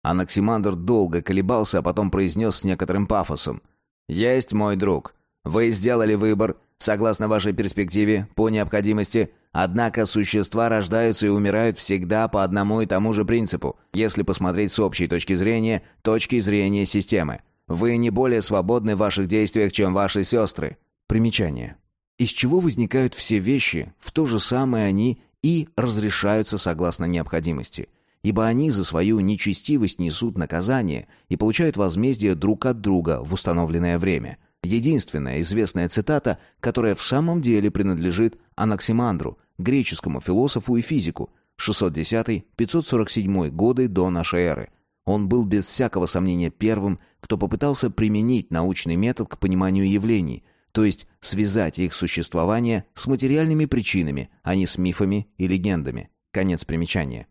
Анаксимандр долго колебался, а потом произнес с некоторым пафосом. «Есть, мой друг. Вы сделали выбор, согласно вашей перспективе, по необходимости, однако существа рождаются и умирают всегда по одному и тому же принципу, если посмотреть с общей точки зрения, точки зрения системы. Вы не более свободны в ваших действиях, чем ваши сестры». Примечание. Из чего возникают все вещи, в то же самое они и разрешаются согласно необходимости, ибо они за свою нечестивость несут наказание и получают возмездие друг от друга в установленное время. Единственная известная цитата, которая в самом деле принадлежит Анаксимандру, греческому философу и физику, 610-547 годы до нашей эры. Он был без всякого сомнения первым, кто попытался применить научный метод к пониманию явлений – то есть связать их существование с материальными причинами, а не с мифами и легендами. Конец примечания.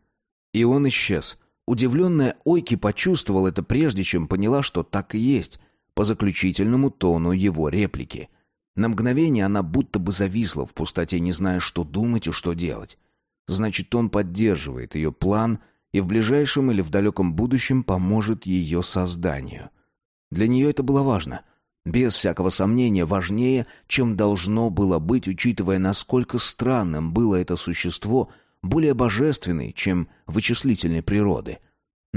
И он исчез. Удивленная Ойки почувствовал это прежде, чем поняла, что так и есть, по заключительному тону его реплики. На мгновение она будто бы зависла в пустоте, не зная, что думать и что делать. Значит, он поддерживает ее план и в ближайшем или в далеком будущем поможет ее созданию. Для нее это было важно — без всякого сомнения, важнее, чем должно было быть, учитывая, насколько странным было это существо, более божественной, чем вычислительной природы.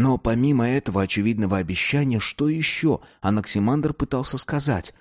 Но помимо этого очевидного обещания, что еще Анаксимандр пытался сказать?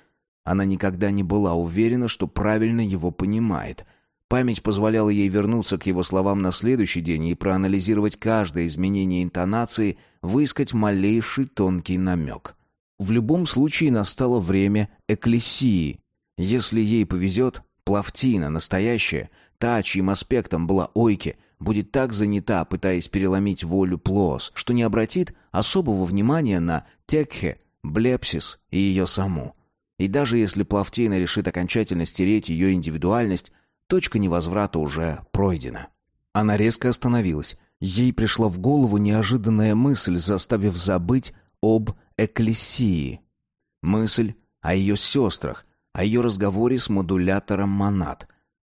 Она никогда не была уверена, что правильно его понимает. Память позволяла ей вернуться к его словам на следующий день и проанализировать каждое изменение интонации, выискать малейший тонкий намек. В любом случае настало время экклесии. Если ей повезет, Плавтина, настоящая, та, чьим аспектом была Ойке, будет так занята, пытаясь переломить волю Плос, что не обратит особого внимания на Текхе, Блепсис и ее саму. И даже если Плавтина решит окончательно стереть ее индивидуальность, Точка невозврата уже пройдена. Она резко остановилась. Ей пришла в голову неожиданная мысль, заставив забыть об Экклесии. Мысль о ее сестрах, о ее разговоре с модулятором монад.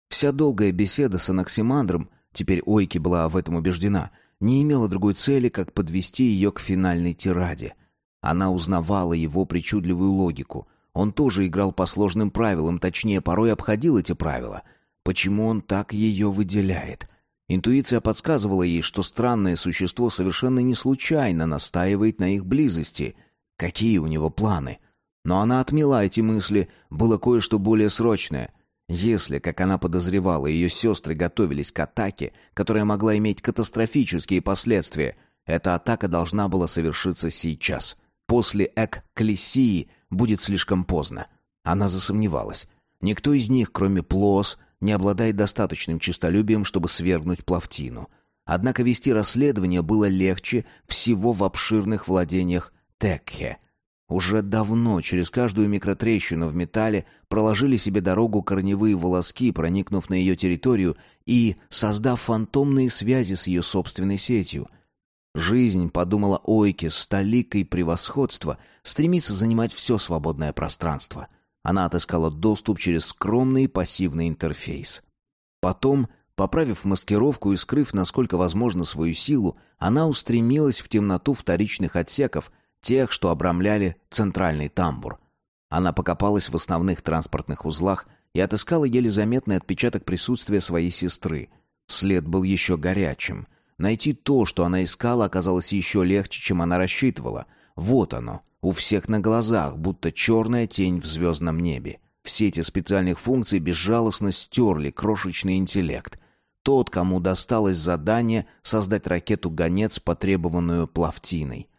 Вся долгая беседа с Анаксимандром, теперь Ойки была в этом убеждена, не имела другой цели, как подвести ее к финальной тираде. Она узнавала его причудливую логику. Он тоже играл по сложным правилам, точнее, порой обходил эти правила. Почему он так ее выделяет? Интуиция подсказывала ей, что странное существо совершенно не случайно настаивает на их близости. Какие у него планы? Но она отмела эти мысли, было кое-что более срочное. Если, как она подозревала, ее сестры готовились к атаке, которая могла иметь катастрофические последствия, эта атака должна была совершиться сейчас. После Эк-Клесии будет слишком поздно. Она засомневалась. Никто из них, кроме Плос, не обладает достаточным честолюбием, чтобы свергнуть Плавтину. Однако вести расследование было легче всего в обширных владениях Текхе — уже давно через каждую микротрещину в металле проложили себе дорогу корневые волоски, проникнув на ее территорию и создав фантомные связи с ее собственной сетью. Жизнь, подумала Ойке, с толикой превосходства, стремится занимать все свободное пространство. Она отыскала доступ через скромный пассивный интерфейс. Потом, поправив маскировку и скрыв, насколько возможно, свою силу, она устремилась в темноту вторичных отсеков, тех, что обрамляли центральный тамбур. Она покопалась в основных транспортных узлах и отыскала еле заметный отпечаток присутствия своей сестры. След был еще горячим. Найти то, что она искала, оказалось еще легче, чем она рассчитывала. Вот оно, у всех на глазах, будто черная тень в звездном небе. Все эти специальных функций безжалостно стерли крошечный интеллект. Тот, кому досталось задание создать ракету-гонец, потребованную Плавтиной.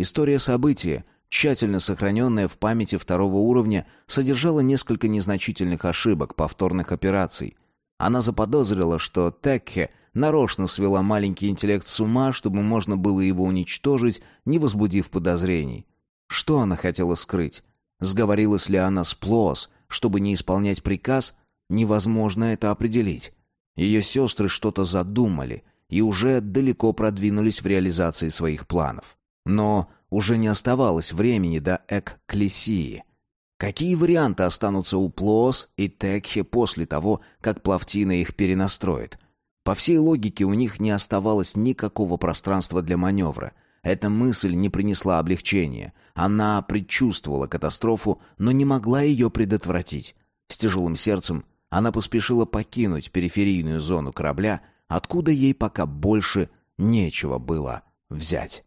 История события, тщательно сохраненная в памяти второго уровня, содержала несколько незначительных ошибок, повторных операций. Она заподозрила, что Текхе нарочно свела маленький интеллект с ума, чтобы можно было его уничтожить, не возбудив подозрений. Что она хотела скрыть? Сговорилась ли она с Плос, чтобы не исполнять приказ? Невозможно это определить. Ее сестры что-то задумали и уже далеко продвинулись в реализации своих планов. Но уже не оставалось времени до Экклесии. Какие варианты останутся у Плос и Текхе после того, как Плавтина их перенастроит? По всей логике у них не оставалось никакого пространства для маневра. Эта мысль не принесла облегчения. Она предчувствовала катастрофу, но не могла ее предотвратить. С тяжелым сердцем она поспешила покинуть периферийную зону корабля, откуда ей пока больше нечего было взять.